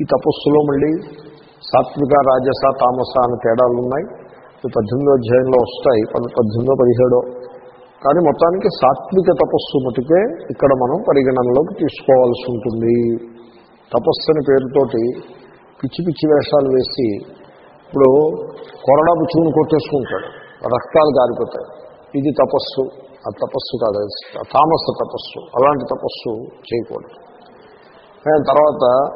ఈ తపస్సులో మళ్ళీ సాత్విక రాజస తామస అనే తేడాలు ఉన్నాయి. ఈ పద్దెనిమిదో అధ్యాయంలో వస్తాయి. పద్దెనిమిదో పదిహేడో. కానీ మొత్తానికి సాత్విక తపస్సు మటుకే ఇక్కడ మనం పరిగణనలోకి తీసుకోవాల్సి ఉంటుంది. తపస్సు పేరుతోటి పిచ్చి పిచ్చి వేషాలు వేసి ఇప్పుడు కొరడా పుచ్చుకుని కొట్టేసుకుంటాడు. రక్తాలు గారిపోతాయి. ఇది తపస్సు. ఆ తపస్సు కాదు. తామస తపస్సు. అలాంటి తపస్సు చేయకూడదు. ఆ, తర్వాత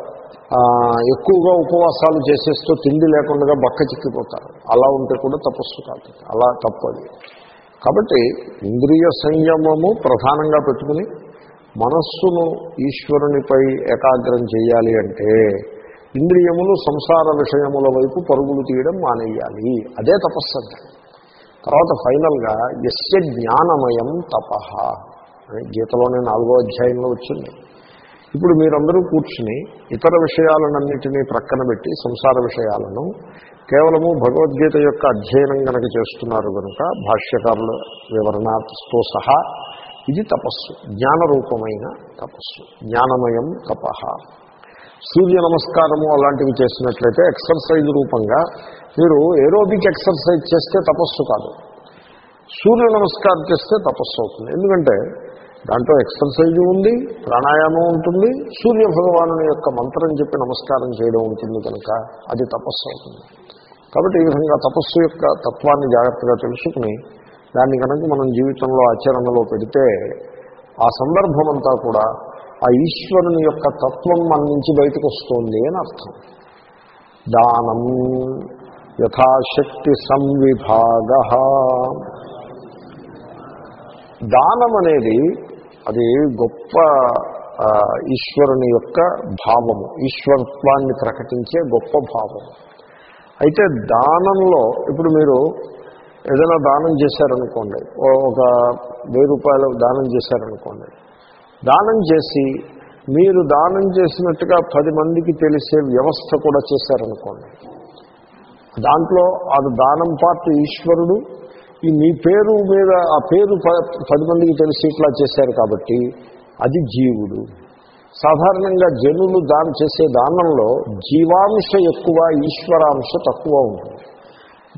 ఎక్కువగా ఉపవాసాలు చేసేస్తూ తిండి లేకుండా బక్క చిక్కిపోతారు. అలా ఉంటే కూడా తపస్సు కాదు. అలా తప్పది కాబట్టి ఇంద్రియ సంయమము ప్రధానంగా పెట్టుకుని మనస్సును ఈశ్వరునిపై ఏకాగ్రం చేయాలి అంటే ఇంద్రియములు సంసార విషయముల వైపు పరుగులు తీయడం మానేయాలి. అదే తపస్సు అంటే తర్వాత ఫైనల్గా ఎస్య జ్ఞానమయం తపహ అని గీతలోనే నాలుగో అధ్యాయంలో వచ్చింది. ఇప్పుడు మీరందరూ కూర్చుని ఇతర విషయాలన్నింటినీ ప్రక్కన పెట్టి సంసార విషయాలను కేవలము భగవద్గీత యొక్క అధ్యయనం కనుక చేస్తున్నారు కనుక భాష్యకారుల వివరణతో సహా ఇది తపస్సు జ్ఞానరూపమైన తపస్సు జ్ఞానమయం తపహ సూర్య నమస్కారము అలాంటివి చేసినట్లయితే ఎక్సర్సైజ్ రూపంగా మీరు ఏరోబిక్ ఎక్సర్సైజ్ చేస్తే తపస్సు కాదు. సూర్య నమస్కారం చేస్తే తపస్సు అవుతుంది. ఎందుకంటే దాంట్లో ఎక్సర్సైజ్ ఉంది ప్రాణాయామం ఉంటుంది సూర్య భగవాను యొక్క మంత్రం చెప్పి నమస్కారం చేయడం ఉంటుంది కనుక అది తపస్సు అవుతుంది. కాబట్టి ఈ విధంగా తపస్సు యొక్క తత్వాన్ని జాగ్రత్తగా తెలుసుకుని దాన్ని కనుక మనం జీవితంలో ఆచరణలో పెడితే ఆ సందర్భం అంతా కూడా ఆ ఈశ్వరుని యొక్క తత్వం మన నుంచి బయటకు వస్తుంది అని అర్థం. దానం యథాశక్తి సంవిభాగ. దానం అనేది అది గొప్ప ఈశ్వరుని యొక్క భావము ఈశ్వరత్వాన్ని ప్రకటించే గొప్ప భావము. అయితే దానంలో ఇప్పుడు మీరు ఏదైనా దానం చేశారనుకోండి ఒక వెయ్యి రూపాయలు దానం చేశారనుకోండి దానం చేసి మీరు దానం చేసినట్టుగా పది మందికి తెలిసే వ్యవస్థ కూడా చేశారనుకోండి దాంట్లో అది దానం పార్ట్ ఈశ్వరుడు ఈ మీ పేరు మీద ఆ పేరు ప- పది మందికి తెలిసి ఇట్లా చేశారు కాబట్టి అది జీవుడు. సాధారణంగా జనులు దానం చేసే దానంలో జీవాంశ ఎక్కువ ఈశ్వరాంశ తక్కువ ఉంటుంది.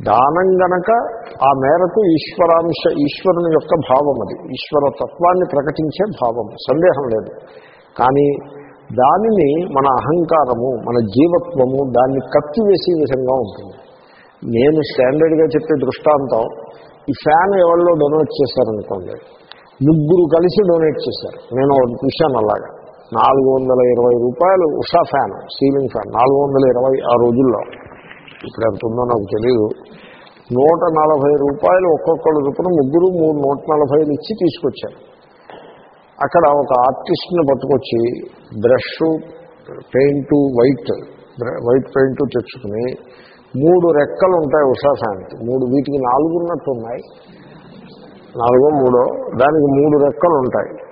దానం గనక ఆ మేరకు ఈశ్వరాంశ ఈశ్వరుని యొక్క భావం అది. ఈశ్వర తత్వాన్ని ప్రకటించే భావం సందేహం లేదు. కానీ దానిని మన అహంకారము మన జీవత్వము దాన్ని కత్తివేసే విధంగా ఉంటుంది. నేను స్టాండర్డ్గా చెప్పే దృష్టాంతం ఈ ఫ్యాన్ ఎవరిలో డొనేట్ చేశారనుకోండి ముగ్గురు కలిసి డొనేట్ చేశారు. నేను ఒకటి చూశాను అలాగా. నాలుగు వందల ఇరవై రూపాయలు ఉషా ఫ్యాన్ సీలింగ్ ఫ్యాన్ నాలుగు వందల ఇరవై ఆ రోజుల్లో. ఇప్పుడు ఎంత ఉందో నాకు తెలియదు నూట నలభై రూపాయలు ఒక్కొక్కరు చొప్పున ముగ్గురు మూడు నూట నలభైలు ఇచ్చి తీసుకొచ్చారు. అక్కడ ఒక ఆర్టిస్ట్ని పట్టుకొచ్చి brush paint white white paint తెచ్చుకుని మూడు రెక్కలు ఉంటాయి ఉషా మూడు వీటికి నాలుగు ఉన్నట్టు ఉన్నాయి నాలుగో మూడో దానికి మూడు రెక్కలు ఉంటాయి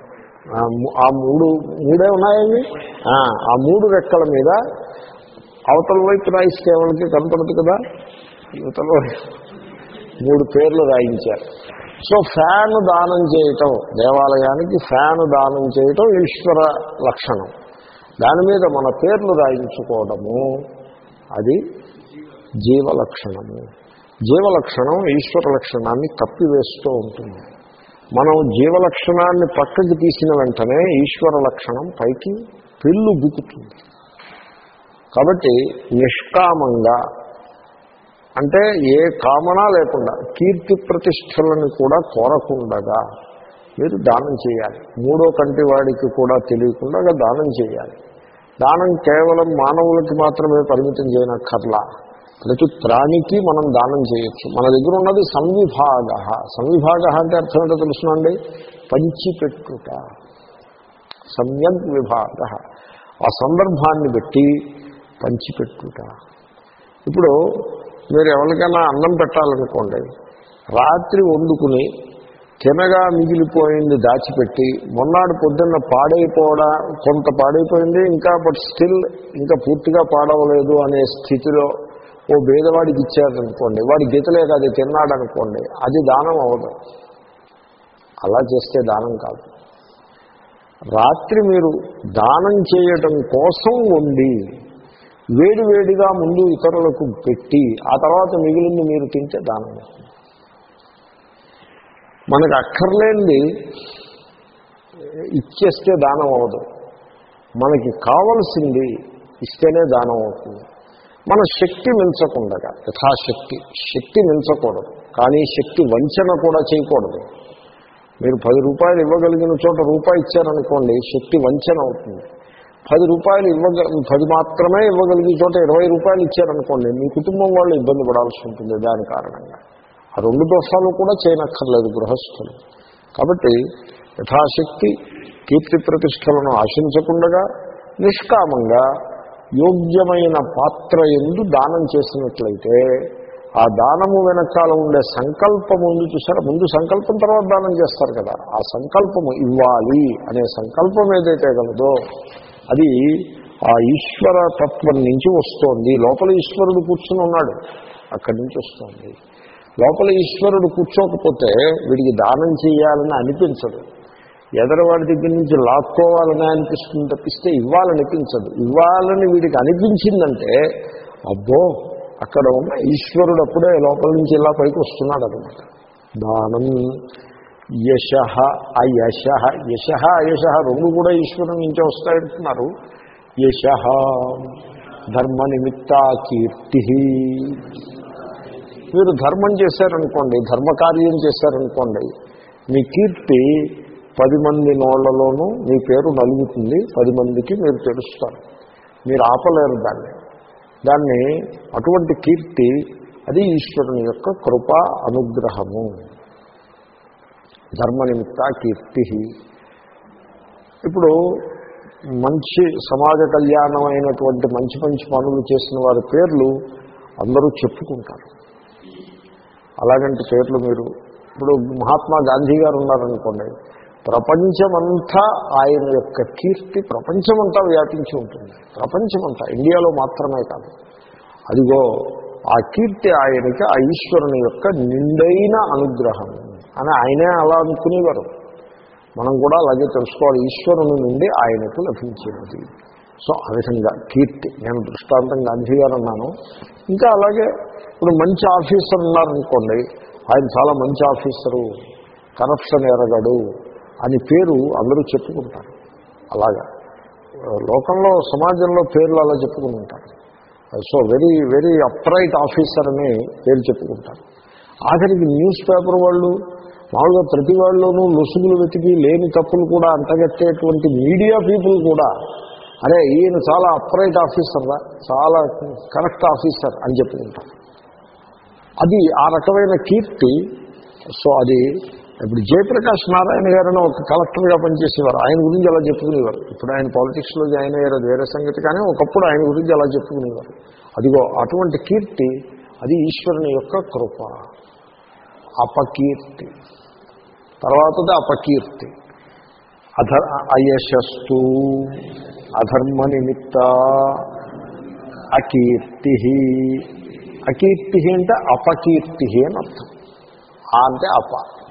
ఆ మూడు మూడే ఉన్నాయండి? ఆ, మూడు రెక్కల మీద అవతల వైపు రాయిస్తే వాళ్ళకి కనపడదు కదా? యువతల మూడు పేర్లు రాయించారు. సో ఫ్యాన్ దానం చేయటం దేవాలయానికి ఫ్యాన్ దానం చేయటం ఈశ్వర లక్షణం. దాని మీద మన పేర్లు రాయించుకోవడము అది జీవలక్షణము. జీవలక్షణం ఈశ్వర లక్షణాన్ని కప్పివేస్తూ ఉంటుంది. మనం జీవలక్షణాన్ని పక్కకి తీసిన వెంటనే ఈశ్వర లక్షణం పైకి పెళ్ళు బుక్కుతుంది కాబట్టి నిష్కామంగా అంటే ఏ కామన లేకుండా కీర్తి ప్రతిష్టలను కూడా కోరకుండగా మీరు దానం చేయాలి. మూడో కంటి వాడికి కూడా తెలియకుండా దానం చేయాలి. దానం కేవలం మానవులకి మాత్రమే పరిమితం చేయనక్కర్లా. ప్రతి ప్రాణికి మనం దానం చేయొచ్చు. మన దగ్గర ఉన్నది సంవిభాగ. సంవిభాగ అంటే అర్థం ఏంటో తెలుసునండి పంచిపెట్టుట సమ్యగ్ విభాగ ఆ సందర్భాన్ని బట్టి పంచిపెట్టుట ఇప్పుడు మీరు ఎవరికైనా అన్నం పెట్టాలనుకోండి రాత్రి వండుకుని తినగా మిగిలిపోయింది దాచిపెట్టి మొన్నాడు పొద్దున్న పాడైపోవడా కొంత పాడైపోయింది ఇంకా బట్ స్టిల్ ఇంకా పూర్తిగా పాడవలేదు అనే స్థితిలో ఓ భేదవాడికి ఇచ్చారనుకోండి వాడి గీతలే అది తిన్నాడనుకోండి అది దానం అవ్వదు. అలా చేస్తే దానం కాదు. రాత్రి మీరు దానం చేయటం కోసం వండి వేడివేడిగా ముందు ఇతరులకు పెట్టి ఆ తర్వాత మిగిలింది మీరు తింటే దానం మనకు అక్కర్లేనిది ఇచ్చేస్తే దానం అవ్వదు. మనకి కావలసింది ఇస్తేనే దానం అవుతుంది. మన శక్తి మించకుండగా యథాశక్తి శక్తి మించకూడదు. కానీ శక్తి వంచన కూడా చేయకూడదు. మీరు పది రూపాయలు ఇవ్వగలిగిన చోట రూపాయి ఇచ్చారనుకోండి శక్తి వంచన అవుతుంది. పది రూపాయలు ఇవ్వగ పది మాత్రమే ఇవ్వగలిగిన చోట ఇరవై రూపాయలు ఇచ్చారనుకోండి మీ కుటుంబం వాళ్ళు ఇబ్బంది పడాల్సి ఉంటుంది దాని కారణంగా. ఆ రెండు దోషాలు కూడా చేయనక్కర్లేదు గృహస్థులు. కాబట్టి యథాశక్తి కీర్తి ప్రతిష్టలను ఆశించకుండగా నిష్కామంగా యోగ్యమైన పాత్ర ఎందు దానం చేసినట్లయితే ఆ దానము వెనకాల ఉండే సంకల్పం ముందు చూసారా ముందు సంకల్పం తర్వాత దానం చేస్తారు కదా. ఆ సంకల్పము ఇవ్వాలి అనే సంకల్పం ఏదైతే కలదో అది ఆ ఈశ్వర తత్వం నుంచి వస్తోంది. లోపల ఈశ్వరుడు కూర్చుని ఉన్నాడు. అక్కడి నుంచి వస్తుంది. లోపల ఈశ్వరుడు కూర్చోకపోతే వీడికి దానం చేయాలని అనిపించదు. ఎదరవాడి దగ్గర నుంచి లాక్కోవాలని అనిపిస్తుంది తప్పిస్తే ఇవ్వాలనిపించదు. ఇవ్వాలని వీడికి అనిపించిందంటే అబ్బో అక్కడ ఉన్న ఈశ్వరుడు అప్పుడే లోపల నుంచి ఇలా పైకి వస్తున్నాడు అనమాట దానం యశ అయశ. యశ అయశ రెండు కూడా ఈశ్వరుని నుంచే వస్తాయంటున్నారు. యశ ధర్మ నిమిత్త కీర్తి. మీరు ధర్మం చేశారనుకోండి ధర్మకార్యం చేశారనుకోండి మీ కీర్తి పది మంది నోళ్ళలోనూ మీ పేరు నలుగుతుంది పది మందికి మీరు తెలుస్తారు. మీరు ఆపలేరు దాన్ని. దాన్ని అటువంటి కీర్తి అది ఈశ్వరుని యొక్క కృప అనుగ్రహము. ధర్మ నిమిత్త కీర్తి. ఇప్పుడు మంచి సమాజ కళ్యాణమైనటువంటి మంచి మంచి పనులు చేసిన వారి పేర్లు అందరూ చెప్పుకుంటారు. అలాగంటి పేర్లు మీరు ఇప్పుడు మహాత్మా గాంధీ గారు ఉన్నారనుకోండి ప్రపంచమంతా ఆయన యొక్క కీర్తి ప్రపంచమంతా వ్యాపించి ఉంటుంది. ప్రపంచమంతా ఇండియాలో మాత్రమే కాదు. అదిగో ఆ కీర్తి ఆయనకి ఆ ఈశ్వరుని యొక్క నిండైన అనుగ్రహం అని ఆయనే అలా అనుకునేవారు. మనం కూడా అలాగే తెలుసుకోవాలి. ఈశ్వరుని నుండి ఆయనకు లభించినది సో ఆ విధంగా కీర్తి. నేను దృష్టాంతం గాంధీ గారు అన్నాను. ఇంకా అలాగే ఇప్పుడు మంచి ఆఫీసర్ ఉన్నారనుకోండి ఆయన చాలా మంచి ఆఫీసరు కరప్షన్ ఎరగడు అని పేరు అందరూ చెప్పుకుంటారు. అలాగా. లోకంలో సమాజంలో పేర్లు అలా చెప్పుకుంటారు so very very upright officer అని పేరు చెప్పుకుంటారు. ఆఖరికి న్యూస్ పేపర్ వాళ్ళు మామూలుగా ప్రతి వాళ్ళలోనూ లొసుగులు వెతికి లేని తప్పులు కూడా అంటగట్టేటువంటి మీడియా పీపుల్ కూడా అరే ఈయన చాలా అప్రైట్ ఆఫీసర్రా చాలా కరెక్ట్ ఆఫీసర్ అని చెప్పుకుంటారు. అది ఆ రకమైన కీర్తి సో అది ఇప్పుడు జయప్రకాష్ నారాయణ గారని ఒక కలెక్టర్గా పనిచేసేవారు. ఆయన గురించి అలా చెప్పుకునేవారు. ఇప్పుడు ఆయన పాలిటిక్స్లో జాయిన్ అయ్యారు అది వేరే సంగతి. కానీ ఒకప్పుడు ఆయన గురించి అలా చెప్పుకునేవారు. అదిగో అటువంటి కీర్తి అది ఈశ్వరుని యొక్క కృప. అపకీర్తి. తర్వాతది అపకీర్తి. అధ అయశస్తు అధర్మ నిమిత్త అకీర్తి. అకీర్తి అంటే అపకీర్తి అని అర్థం. ఆ అంటే అప.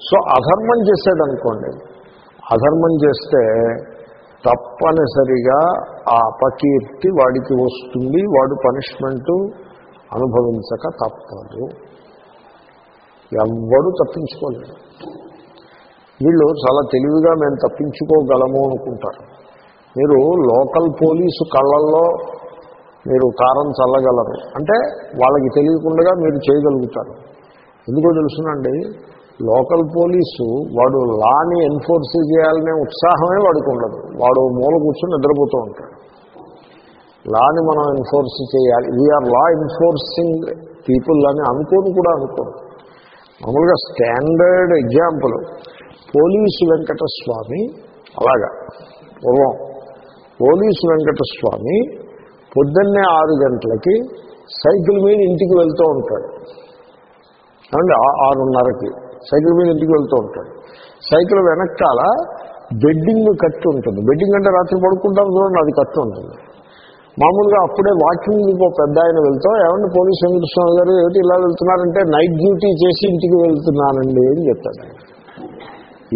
సో అధర్మం చేసేదనుకోండి. అధర్మం చేస్తే తప్పనిసరిగా ఆ అపకీర్తి వాడికి వస్తుంది వాడు పనిష్మెంటు అనుభవించక తప్పదు. ఎవ్వరూ తప్పించుకోలేదు వీళ్ళు చాలా తెలివిగా మేము తప్పించుకోగలము అనుకుంటారు. మీరు లోకల్ పోలీసు కళ్ళల్లో మీరు కారం చల్లగలరు. అంటే వాళ్ళకి తెలియకుండా మీరు చేయగలుగుతారు. ఎందుకో తెలుసునండి లోకల్ పోలీసు వాడు లాని ఎన్ఫోర్స్ చేయాలనే ఉత్సాహమే వాడికి ఉండదు. వాడు మూల కూర్చొని నిద్రపోతూ ఉంటాడు. లాని మనం ఎన్ఫోర్స్ చేయాలి. వీఆర్ లా ఎన్ఫోర్సింగ్ పీపుల్ అని అనుకోని కూడా అనుకోరు. మామూలుగా స్టాండర్డ్ ఎగ్జాంపుల్. పోలీసు వెంకటస్వామి అలాగా పూర్వం. పోలీసు వెంకటస్వామి పొద్దున్నే ఆరు గంటలకి సైకిల్ మీద ఇంటికి వెళ్తూ ఉంటాడు. అంటే ఆరున్నరకి. సైకిల్ మీద ఇంటికి వెళ్తూ ఉంటాడు? సైకిల్ వెనకాల బెడ్డింగ్ కట్టు ఉంటుంది. బెడ్డింగ్ అంటే రాత్రి పడుకుంటాం చూడండి అది కట్టు ఉంటుంది. మామూలుగా అప్పుడే వాకింగ్ ఒక పెద్ద ఆయన వెళ్తాం ఏమంటే పోలీస్ వెంకటస్వామి గారు ఏమిటి ఇలా వెళ్తున్నారంటే నైట్ డ్యూటీ చేసి ఇంటికి వెళ్తున్నానండి అని చెప్తాడు.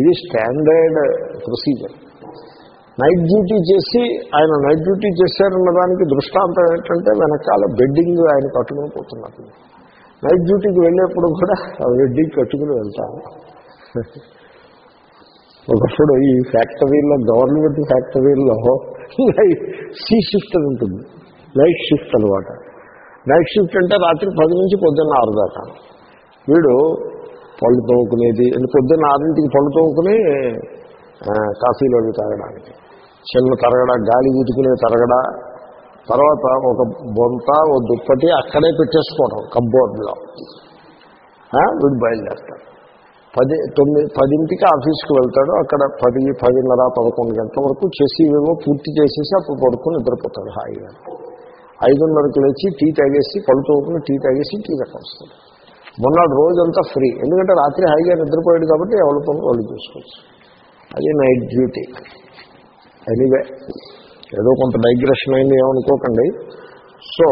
ఇది స్టాండర్డ్ ప్రొసీజర్. నైట్ డ్యూటీ చేసి ఆయన నైట్ డ్యూటీ చేశారన్న దానికి దృష్టాంతం ఏంటంటే వెనకాల బెడ్డింగ్ ఆయన కట్టుకుని పోతున్నారు. నైట్ డ్యూటీకి వెళ్ళేప్పుడు కూడా రెడ్డి కట్టుకుని వెళ్తాను ఒకప్పుడు ఈ ఫ్యాక్టరీలో గవర్నమెంట్ ఫ్యాక్టరీలో సీ షిఫ్ట్ అని ఉంటుంది. నైట్ షిఫ్ట్ అనమాట నైట్ షిఫ్ట్ అంటే రాత్రి పది నుంచి పొద్దున్న ఆరు దాకా. వీడు పళ్ళు తోముకునేది అంటే పొద్దున్న ఆరింటికి పళ్ళు తోముకుని కాఫీలోకి కాఫీలో తాగడానికి చిన్న తరగడ గాలి ఊతుకునే తరగడ తర్వాత ఒక బొంత ఓ దుప్పటి అక్కడే పెట్టేసుకోవడం కబ్బోర్డ్లో. వీడు బయలుదేరతాడు. పది తొమ్మిది పదింటికి ఆఫీస్కి వెళ్తాడు. అక్కడ పది పదిన్నర పదకొండు గంటల వరకు చేసి ఏవో పూర్తి చేసేసి అప్పుడు పడుకొని నిద్రపోతాడు హాయిగా. ఐదున్నరకు లేచి టీ తాగేసి పళ్ళు టీ తాగేసి టీ వస్తాడు మొన్నటి రోజంతా ఫ్రీ. ఎందుకంటే రాత్రి హాయిగా నిద్రపోయాడు కాబట్టి ఎవరి పనులు వాళ్ళు చూసుకోవచ్చు. అది నైట్ డ్యూటీ. ఎనీవే ఏదో కొంత డైగ్రెషన్ అయింది ఏమనుకోకండి. సో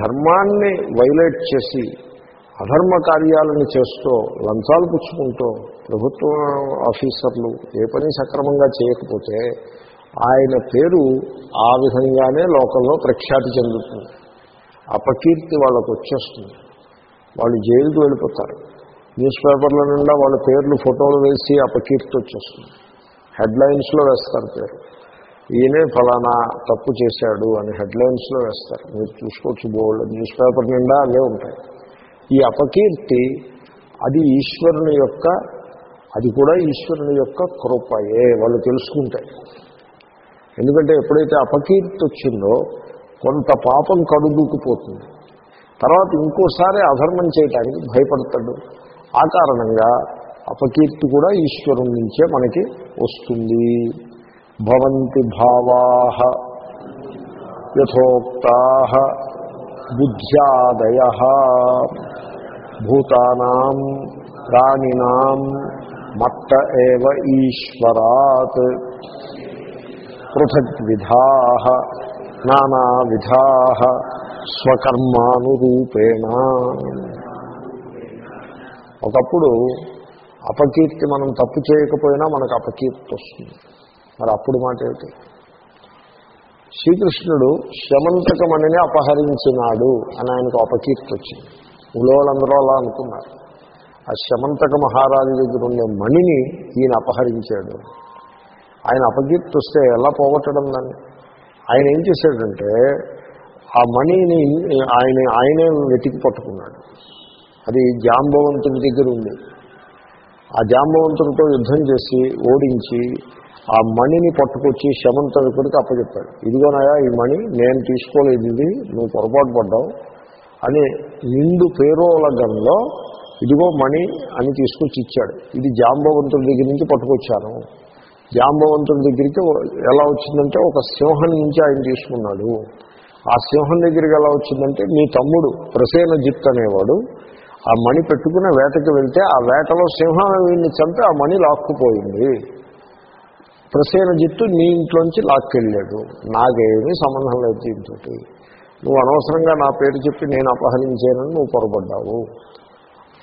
ధర్మాన్ని వైలేట్ చేసి అధర్మ కార్యాలను చేస్తూ లంచాలు పుచ్చుకుంటూ ప్రభుత్వ ఆఫీసర్లు ఏ పని సక్రమంగా చేయకపోతే ఆయన పేరు ఆ విధంగానే లోకంలో ప్రఖ్యాతి చెందుతుంది. అపకీర్తి వాళ్ళకు వచ్చేస్తుంది. వాళ్ళు జైలుకు వెళ్ళిపోతారు. న్యూస్ పేపర్ల నిండా వాళ్ళ పేర్లు ఫోటోలు వేసి అపకీర్తి వచ్చేస్తుంది. హెడ్లైన్స్లో వేస్తారు పేరు. ఈయనే ఫలానా తప్పు చేశాడు అని హెడ్లైన్స్లో వేస్తారు. మీరు చూసుకోవచ్చు బోల్డ్ న్యూస్ పేపర్ నిండా అవే ఉంటాయి. ఈ అపకీర్తి అది ఈశ్వరుని యొక్క అది కూడా ఈశ్వరుని యొక్క కృపయే వాళ్ళు తెలుసుకుంటాయి ఎందుకంటే ఎప్పుడైతే అపకీర్తి వచ్చిందో కొంత పాపం కడుదూకుపోతుంది తర్వాత ఇంకోసారి అధర్మం చేయటానికి భయపడతాడు. ఆ కారణంగా అపకీర్తి కూడా ఈశ్వరుని నుంచే మనకి వస్తుంది. భవంతి భావా యథోక్తా బుద్ధ్యాదయ భూతానాం ప్రాణినాం మత్త ఏవ ఈశ్వరాత్ పృథగ్విధా నానావిధా స్వకర్మానురూపేణ. ఒకప్పుడు అపకీర్తి మనం తప్పు చేయకపోయినా మనకు అపకీర్తి వస్తుంది మరి అప్పుడు మాట ఏమిటి? శ్రీకృష్ణుడు శమంతకమణిని అపహరించినాడు అని ఆయనకు అపకీర్తి వచ్చింది ఉలోళ్ళందరూ అలా అనుకున్నారు. ఆ శమంతక మహారాజు దగ్గర ఉండే మణిని ఈయన అపహరించాడు. ఆయన అపకీర్తి వస్తే ఎలా పోగొట్టడం దాన్ని? ఆయన ఏం చేశాడంటే ఆ మణిని ఆయన ఆయనే వెతికి పట్టుకున్నాడు. అది జాంబవంతుడి దగ్గర ఉంది. ఆ జాంబవంతుడితో యుద్ధం చేసి ఓడించి ఆ మణిని పట్టుకొచ్చి శమంతకుడికి అప్పచెప్పాడు ఇదిగోనయా ఈ మణి నేను తీసుకోలేదు ఇది నువ్వు పొరపాటు పడ్డావు అని నిండు పేరోలగంలో ఇదిగో మణి అని తీసుకొచ్చి ఇచ్చాడు. ఇది జాంబవంతుడి దగ్గర నుంచి పట్టుకొచ్చాను. జాంబవంతుడి దగ్గరికి ఎలా వచ్చిందంటే ఒక సింహం నుంచి ఆయన తీసుకున్నాడు. ఆ సింహం దగ్గరికి ఎలా వచ్చిందంటే మీ తమ్ముడు ప్రసేన జిత్ అనేవాడు ఆ మణి పెట్టుకున్న వేటకి వెళ్తే ఆ వేటలో సింహం వీడిని చంపి ఆ మణి లాక్కుపోయింది. ప్రసేనజిత్తు నీ ఇంట్లోంచి లాక్కెళ్ళాడు. నాకేమీ సంబంధం లేదు దీంతో నువ్వు అనవసరంగా నా పేరు చెప్పి నేను అపహరించానని నువ్వు పొరపడ్డావు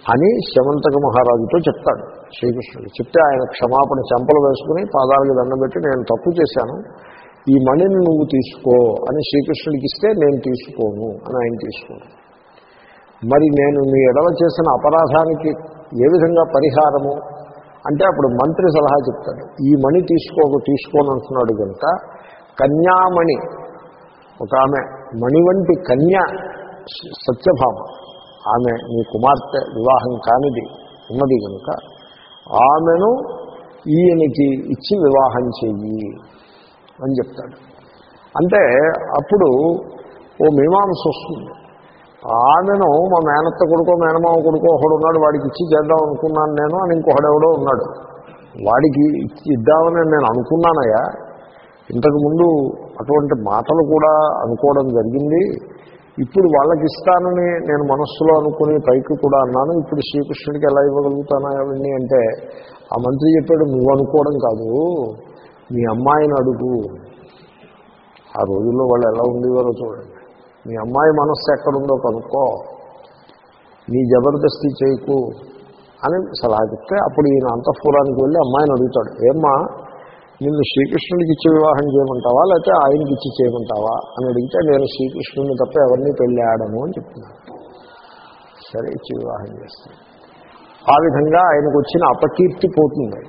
అని శమంతక మహారాజుతో చెప్తాడు శ్రీకృష్ణుడు. చెప్తే ఆయన క్షమాపణ చెంపలు వేసుకుని పాదాలకి దండం పెట్టి నేను తప్పు చేశాను. ఈ మణిని నువ్వు తీసుకో అని శ్రీకృష్ణుడికి ఇస్తే నేను తీసుకోను అని ఆయన తీసుకోను మరి నేను మీ ఎడవ చేసిన అపరాధానికి ఏ విధంగా పరిహారము? అంటే అప్పుడు మంత్రి సలహా చెప్తాడు. ఈ మణి తీసుకోకు తీసుకోను అంటున్నాడు కనుక కన్యామణి ఒక ఆమె మణి వంటి కన్య సత్యభామ ఆమె నీ కుమార్తె వివాహం కానిది ఉన్నది కనుక ఆమెను ఈయనకి ఇచ్చి వివాహం చెయ్యి అని చెప్తాడు. అంటే అప్పుడు ఓ మీమాంస వస్తుంది. ఆమెను మా మేనత్త కొడుకో మేనమామ కొడుకో ఒకడు ఉన్నాడు వాడికి ఇచ్చి చేద్దాం అనుకున్నాను నేను అని ఇంకొకడెవడో ఉన్నాడు. వాడికి ఇచ్చి ఇద్దామని నేను అనుకున్నానయ్యా. ఇంతకుముందు అటువంటి మాటలు కూడా అనుకోవడం జరిగింది. ఇప్పుడు వాళ్ళకి ఇస్తానని నేను మనస్సులో అనుకుని పైకి కూడా అన్నాను. ఇప్పుడు శ్రీకృష్ణుడికి ఎలా ఇవ్వగలుగుతానా అవన్నీ అంటే ఆ మంత్రి చెప్పాడు నువ్వు అనుకోవడం కాదు. మీ అమ్మాయిని అడుగు. ఆ రోజుల్లో వాళ్ళు ఎలా ఉండేవారో చూడండి. మీ అమ్మాయి మనస్సు ఎక్కడుందో కనుక్కో నీ జబర్దస్తి చేయకు అని సలహా చెప్తే అప్పుడు ఈయన అంతఃపురానికి వెళ్ళి అమ్మాయిని అడుగుతాడు ఏమ్మా నిన్ను శ్రీకృష్ణుడికి ఇచ్చి వివాహం చేయమంటావా లేకపోతే ఆయనకి ఇచ్చి చేయమంటావా? అని అడిగితే నేను శ్రీకృష్ణుడిని తప్ప ఎవరిని పెళ్ళి ఆడను అని చెప్తున్నాను సరే ఇచ్చి వివాహం చేస్తాను. ఆ విధంగా ఆయనకు వచ్చిన అపకీర్తి పోతుంది.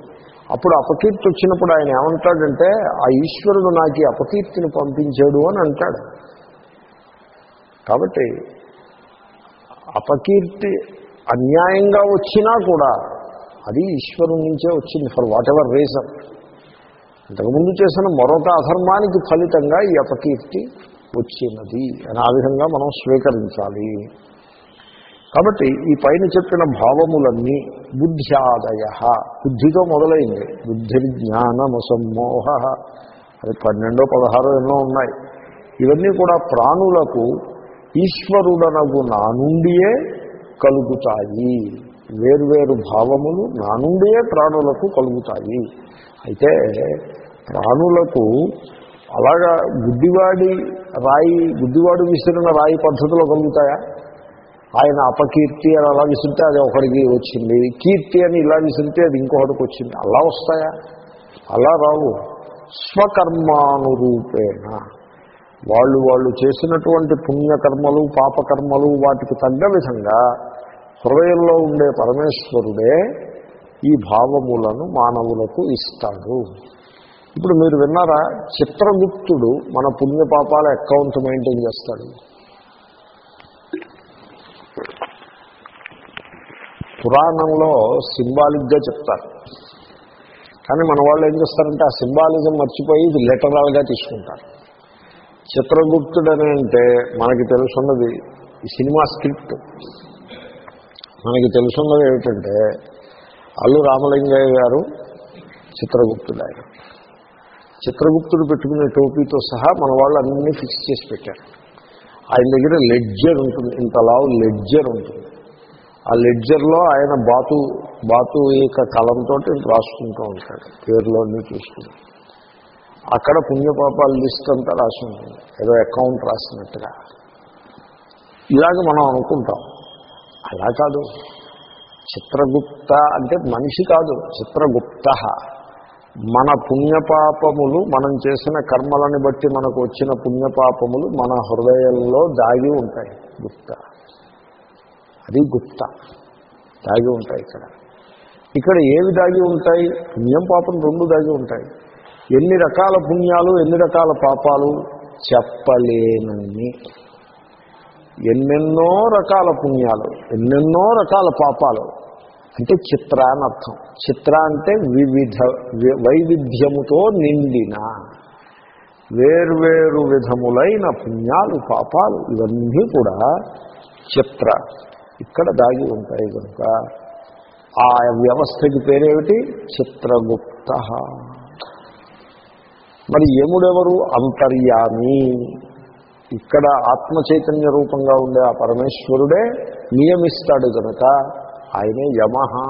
అప్పుడు అపకీర్తి వచ్చినప్పుడు ఆయన ఏమంటాడంటే ఆ ఈశ్వరుడు నాకు అపకీర్తిని పంపించాడు అని అంటాడు. కాబట్టి అపకీర్తి అన్యాయంగా వచ్చినా కూడా అది ఈశ్వరుడి నుంచే వచ్చింది ఫర్ వాట్ ఎవర్ రీజన్ ఇంతకుముందు చేసిన మరొక అధర్మానికి ఫలితంగా ఈ అపకీర్తి వచ్చినది. అని ఆ విధంగా మనం స్వీకరించాలి. కాబట్టి ఈ పైన చెప్పిన భావములన్నీ బుద్ధ్యాదయ. బుద్ధితో మొదలైంది. బుద్ధి జ్ఞానమసమ్మోహ అది పన్నెండో పదహారో ఎన్నో ఉన్నాయి. ఇవన్నీ కూడా ప్రాణులకు ఈశ్వరుడనగు నా నుండియే కలుగుతాయి. వేర్వేరు భావములు నా నుండియే ప్రాణులకు కలుగుతాయి. అయితే ప్రాణులకు అలాగా గుడ్డివాడి రాయి గుడ్డివాడు విసిరిన రాయి పద్ధతిలో కలుగుతాయా? ఆయన అపకీర్తి అని అలా విసిరితే అది ఒకడికి వచ్చింది. కీర్తి అని ఇలా విసిరితే అది ఇంకొకటికి వచ్చింది. అలా వస్తాయా? అలా రావు. స్వకర్మానురూపేణ. వాళ్ళు వాళ్ళు చేసినటువంటి పుణ్యకర్మలు పాపకర్మలు వాటికి తగ్గ విధంగా హృదయంలో ఉండే పరమేశ్వరుడే ఈ భావములను మానవులకు ఇస్తాడు. ఇప్పుడు మీరు విన్నారా? చిత్రగుప్తుడు మన పుణ్యపాపాల అకౌంట్ మెయింటైన్ చేస్తాడు. పురాణంలో సింబాలిక్గా చెప్తారు. కానీ మన వాళ్ళు ఏం చేస్తారంటే ఆ సింబాలిజం మర్చిపోయి ఇది లిటరల్గా తీసుకుంటారు. చిత్రగుప్తుడని అంటే మనకి తెలుసున్నది ఈ సినిమా స్క్రిప్ట్. మనకి తెలుసున్నది ఏమిటంటే అల్లు రామలింగయ్య గారు చిత్రగుప్తుడు ఆయన చిత్రగుప్తుడు పెట్టుకునే టోపీతో సహా మన వాళ్ళు అన్నీ ఫిక్స్ చేసి పెట్టారు. ఆయన దగ్గర లెడ్జర్ ఉంటుంది ఇంతలా లెడ్జర్ ఉంటుంది. ఆ లెడ్జర్లో ఆయన బాతు బాతు యొక్క కలంతో రాసుకుంటూ ఉంటాడు పేర్లో అన్నీ చూసుకుని అక్కడ పుణ్యపాపాల లిస్ట్ అంతా రాసి ఉంటుంది ఏదో అకౌంట్ రాసినట్టుగా. ఇలాగ మనం అనుకుంటాం. అలా కాదు. చిత్రగుప్త అంటే మనిషి కాదు. చిత్రగుప్త. మన పుణ్యపాపములు మనం చేసిన కర్మలని బట్టి మనకు వచ్చిన పుణ్యపాపములు మన హృదయంలో దాగి ఉంటాయి. గుప్త. అది గుప్త. దాగి ఉంటాయి ఇక్కడ. ఇక్కడ ఏవి దాగి ఉంటాయి? పుణ్యం పాపం రెండు దాగి ఉంటాయి. ఎన్ని రకాల పుణ్యాలు ఎన్ని రకాల పాపాలు? చెప్పలేనని ఎన్నెన్నో రకాల పుణ్యాలు ఎన్నెన్నో రకాల పాపాలు. అంటే చిత్ర అని అర్థం. చిత్ర అంటే వివిధ వైవిధ్యముతో నిండిన వేర్వేరు విధములైన పుణ్యాలు పాపాలు ఇవన్నీ కూడా చిత్ర. ఇక్కడ దాగి ఉంటాయి కనుక ఆ వ్యవస్థకి పేరేమిటి? చిత్రగుప్త. మరి యముడెవరు? అంతర్యామి. ఇక్కడ ఆత్మ చైతన్య రూపంగా ఉండే ఆ పరమేశ్వరుడే నియమిస్తాడు కనుక ఆయనే యమహ.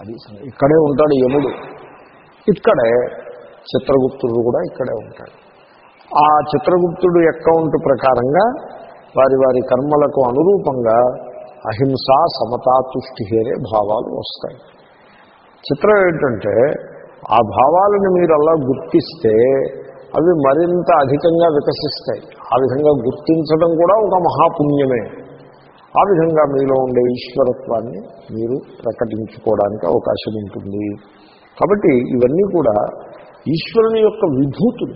అది ఇక్కడే ఉంటాడు యముడు. ఇక్కడే చిత్రగుప్తుడు కూడా ఇక్కడే ఉంటాడు. ఆ చిత్రగుప్తుడు అకౌంట్ ప్రకారంగా వారి వారి కర్మలకు అనురూపంగా అహింస సమతా తుష్టిహేరే భావాలు వస్తాయి. చిత్రం ఏంటంటే ఆ భావాలను మీరు అలా గుర్తిస్తే అవి మరింత అధికంగా వికసిస్తాయి. ఆ విధంగా గుర్తించడం కూడా ఒక మహాపుణ్యమే. ఆ విధంగా మీలో ఉండే ఈశ్వరత్వాన్ని మీరు ప్రకటించుకోవడానికి అవకాశం ఉంటుంది. కాబట్టి ఇవన్నీ కూడా ఈశ్వరుని యొక్క విభూతులు.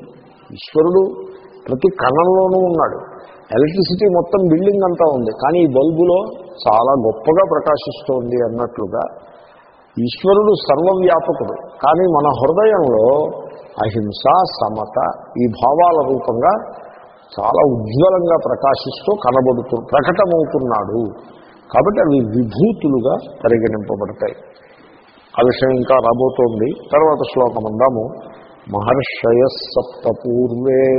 ఈశ్వరుడు ప్రతి కణంలోనూ ఉన్నాడు. ఎలక్ట్రిసిటీ మొత్తం బిల్డింగ్ అంతా ఉంది. కానీ ఈ బల్బులో చాలా గొప్పగా ప్రకాశిస్తోంది అన్నట్లుగా ఈశ్వరుడు సర్వవ్యాపకుడు. కానీ మన హృదయంలో అహింస సమత ఈ భావాల రూపంగా చాలా ఉజ్వలంగా ప్రకాశిస్తూ కనబడుతూ ప్రకటమవుతున్నాడు. కాబట్టి అవి విభూతులుగా పరిగణింపబడతాయి. ఆ విషయం ఇంకా రాబోతోంది. తర్వాత శ్లోకం అందాము. మహర్షయ సప్తపూర్వే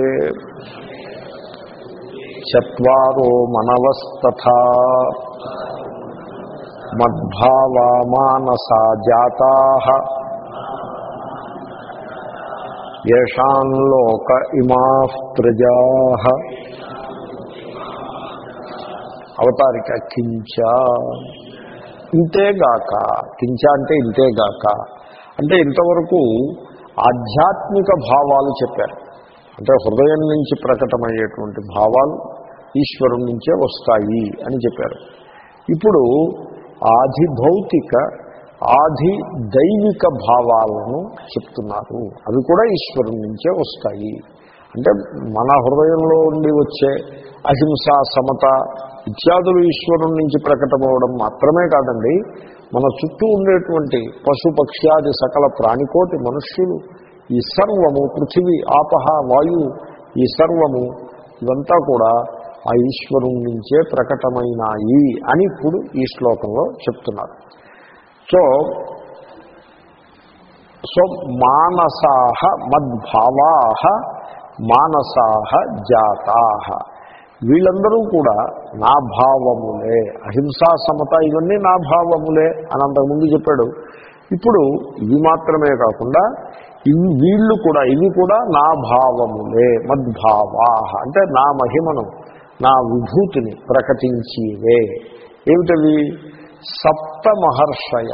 చరో చత్వారో మనవస్తథా. మద్భావా మానసా జాతా. ఏషాం లోక ఇమా ప్రజా అవతారిక కించ. ఇంతేగాక కించ అంటే ఇంతేగాక. అంటే ఇంతవరకు ఆధ్యాత్మిక భావాలు చెప్పారు. అంటే హృదయం నుంచి ప్రకటమయ్యేటువంటి భావాలు ఈశ్వరుడి నుంచే వస్తాయి అని చెప్పారు. ఇప్పుడు ఆధిభౌతిక ఆది దైవిక భావాలను చెప్తున్నారు. అవి కూడా ఈశ్వరుని నుంచే వస్తాయి. అంటే మన హృదయంలో ఉండి వచ్చే అహింస సమత ఇత్యాదులు ఈశ్వరుని నుంచి ప్రకటమవడం మాత్రమే కాదండి. మన చుట్టూ ఉండేటువంటి పశుపక్ష్యాది సకల ప్రాణికోటి మనుష్యులు ఈ సర్వము పృథివీ ఆపహ వాయు ఈ సర్వము ఇవంతా కూడా ఆ ఈశ్వరుడి నుంచే ప్రకటమైనాయి అని ఇప్పుడు ఈ శ్లోకంలో చెప్తున్నారు. సో సో మానసాహ మద్భావాహ మానసాహ జాతాహ. వీళ్ళందరూ కూడా నా భావములే అహింసా సమత ఇవన్నీ నా భావములే అని అంతకుముందు చెప్పాడు. ఇప్పుడు ఇవి మాత్రమే కాకుండా ఇవి వీళ్ళు కూడా ఇవి కూడా నా భావములే మద్భావాహ అంటే నా మహిమను. నా విభూతిని ప్రకటించివే. ఏమిటవి? సప్త మహర్షయ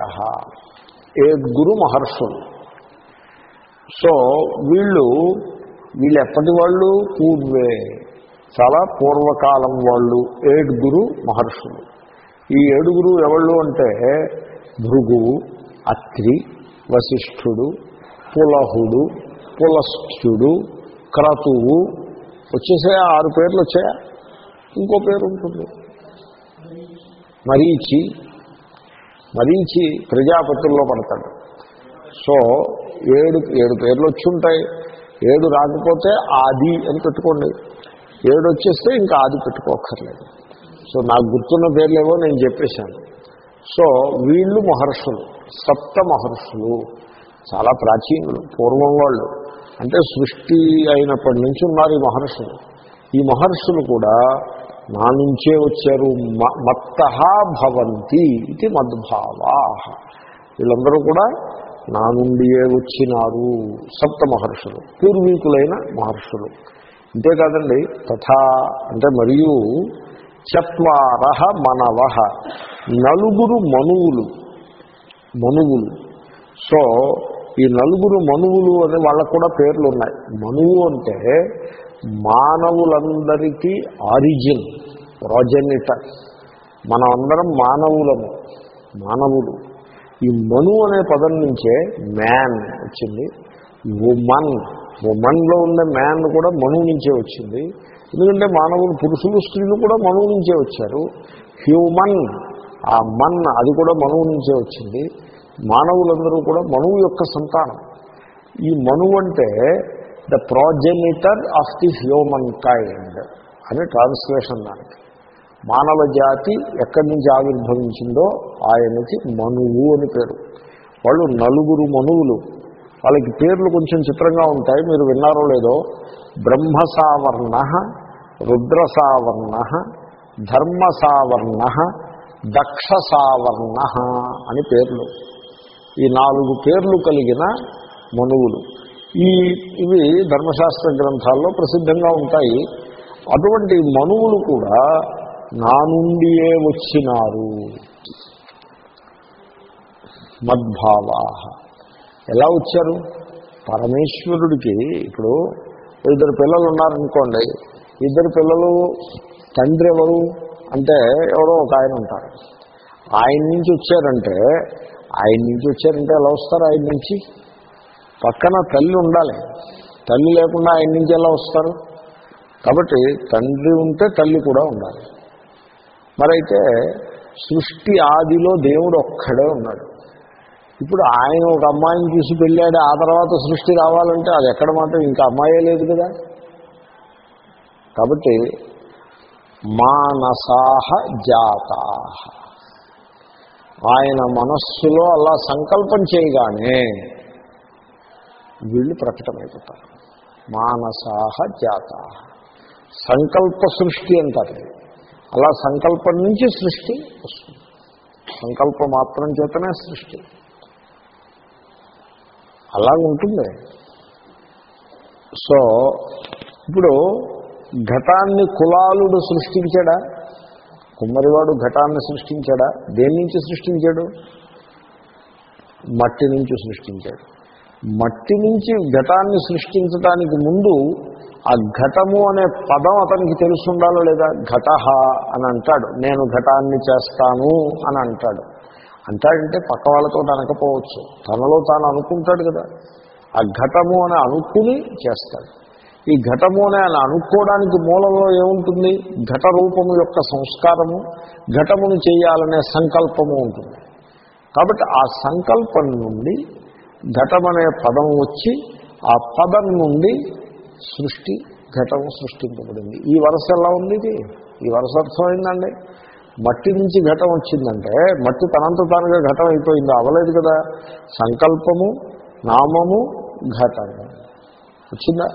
ఏడుగురు మహర్షులు. సో వీళ్ళు వీళ్ళు ఎప్పటి వాళ్ళు? పూర్వే. చాలా పూర్వకాలం వాళ్ళు ఏడుగురు మహర్షులు. ఈ ఏడుగురు ఎవళ్ళు అంటే భృగువు అత్రి వశిష్ఠుడు పులహుడు పులస్థ్యుడు క్రతువు. వచ్చేసే ఆరు పేర్లు వచ్చాయా ఇంకో పేరు ఉంటుంది. మరీచి మరీచి ప్రజాపతుల్లో పడతాడు. సో ఏడు ఏడు పేర్లు వచ్చి ఉంటాయి. ఏడు రాకపోతే ఆది అని పెట్టుకోండి. ఏడు వచ్చేస్తే ఇంకా ఆది పెట్టుకోక్కర్లేదు. సో నాకు గుర్తున్న పేర్లేవో నేను చెప్పేశాను. సో వీళ్ళు మహర్షులు సప్త మహర్షులు. చాలా ప్రాచీనులు పూర్వం వాళ్ళు. అంటే సృష్టి అయినప్పటి నుంచి ఉన్నారు ఈ మహర్షులు. ఈ మహర్షులు కూడా నా నుంచే వచ్చారు మత్త భవంతి ఇది మద్భావా. వీళ్ళందరూ కూడా నా నుండియే వచ్చినారు సప్త మహర్షులు పూర్వీకులైన మహర్షులు. అంతేకాదండి తథా అంటే మరియు చత్వార మనవ. నలుగురు మనువులు మనువులు. సో ఈ నలుగురు మనువులు అనే వాళ్ళకు కూడా పేర్లు ఉన్నాయి. మనువు అంటే మానవులందరికీ ఆరిజిన్ ప్రాజెనిటర్ మనం అందరం మానవులము మానవులు. ఈ మను అనే పదం నుంచే మ్యాన్ వచ్చింది. ఉమన్ ఉమన్లో ఉండే మ్యాన్ కూడా మను నుంచే వచ్చింది. ఎందుకంటే మానవులు పురుషులు స్త్రీలు కూడా మనువు నుంచే వచ్చారు. హ్యూమన్ ఆ మన్ అది కూడా మనువు నుంచే వచ్చింది. మానవులందరూ కూడా మనువు యొక్క సంతానం. ఈ మనువు అంటే the progenitor of the human kind అని ట్రాన్స్లేషన్ దానికి. మానవ జాతి ఎక్కడి నుంచి ఆవిర్భవించిందో ఆయనకి మనువు అని పేరు. వాళ్ళు నలుగురు మనువులు. వాళ్ళకి పేర్లు కొంచెం చిత్రంగా ఉంటాయి మీరు విన్నారో లేదో. బ్రహ్మసావర్ణ రుద్రసావర్ణ ధర్మసావర్ణ దక్షసావర్ణ అని పేర్లు. ఈ నాలుగు పేర్లు కలిగిన మనువులు. ఈ ఇవి ధర్మశాస్త్ర గ్రంథాల్లో ప్రసిద్ధంగా ఉంటాయి. అటువంటి మనువులు కూడా నా నుండియే వచ్చినారు. మద్భావా ఎలా వచ్చారు? పరమేశ్వరుడికి ఇప్పుడు ఇద్దరు పిల్లలు ఉన్నారనుకోండి. ఇద్దరు పిల్లలు తండ్రి ఎవరు? అంటే ఎవరో ఒక ఆయన ఉంటారు. ఆయన నుంచి వచ్చారంటే ఆయన నుంచి వచ్చారంటే ఎలా వస్తారు? ఆయన నుంచి? పక్కన తల్లి ఉండాలి. తల్లి లేకుండా ఆయన నుంచి ఎలా వస్తారు? కాబట్టి తండ్రి ఉంటే తల్లి కూడా ఉండాలి. మరైతే సృష్టి ఆదిలో దేవుడు ఒక్కడే ఉన్నాడు. ఇప్పుడు ఆయన ఒక అమ్మాయిని చూసి వెళ్ళాడు ఆ తర్వాత సృష్టి రావాలంటే అది ఎక్కడ మాత్రం ఇంకా అమ్మాయే లేదు కదా. కాబట్టి మానసాహ జాతా ఆయన మనస్సులో అలా సంకల్పం చేయగానే వీళ్ళు ప్రకటమైపోతారు. మానసాహ జాత. సంకల్ప సృష్టి అంటారు అలా సంకల్పం నుంచి సృష్టి వస్తుంది. సంకల్ప మాత్రం చేతనే సృష్టి. అలా ఉంటుంది. సో ఇప్పుడు ఘటాన్ని కులాలుడు సృష్టించాడా? కుమ్మరివాడు ఘటాన్ని సృష్టించాడా? దేని నుంచి సృష్టించాడు? మట్టి నుంచి సృష్టించాడు. మట్టి నుంచి ఘటాన్ని సృష్టించడానికి ముందు ఆ ఘటము అనే పదం అతనికి తెలుసుండాలో లేదా? ఘట అని అంటాడు. నేను ఘటాన్ని చేస్తాను అని అంటాడు. అంటాడంటే పక్క వాళ్ళతో అనకపోవచ్చు. తనలో తాను అనుకుంటాడు కదా. ఆ ఘటము అని అనుకుని చేస్తాడు. ఈ ఘటము అని ఆయన అనుకోవడానికి మూలంలో ఏముంటుంది? ఘట రూపము యొక్క సంస్కారము ఘటమును చేయాలనే సంకల్పము ఉంటుంది. కాబట్టి ఆ సంకల్పం నుండి ఘటం అనే పదం వచ్చి ఆ పదం నుండి సృష్టి ఘటం సృష్టింపబడింది. ఈ వరుస ఎలా ఉంది ఇది? ఈ వరుస అర్థమైందండి? మట్టి నుంచి ఘటం వచ్చిందంటే మట్టి తనంత తానుగా ఘటం అయిపోయింది. అవలేదు కదా. సంకల్పము నామము ఘటము. వచ్చిందా?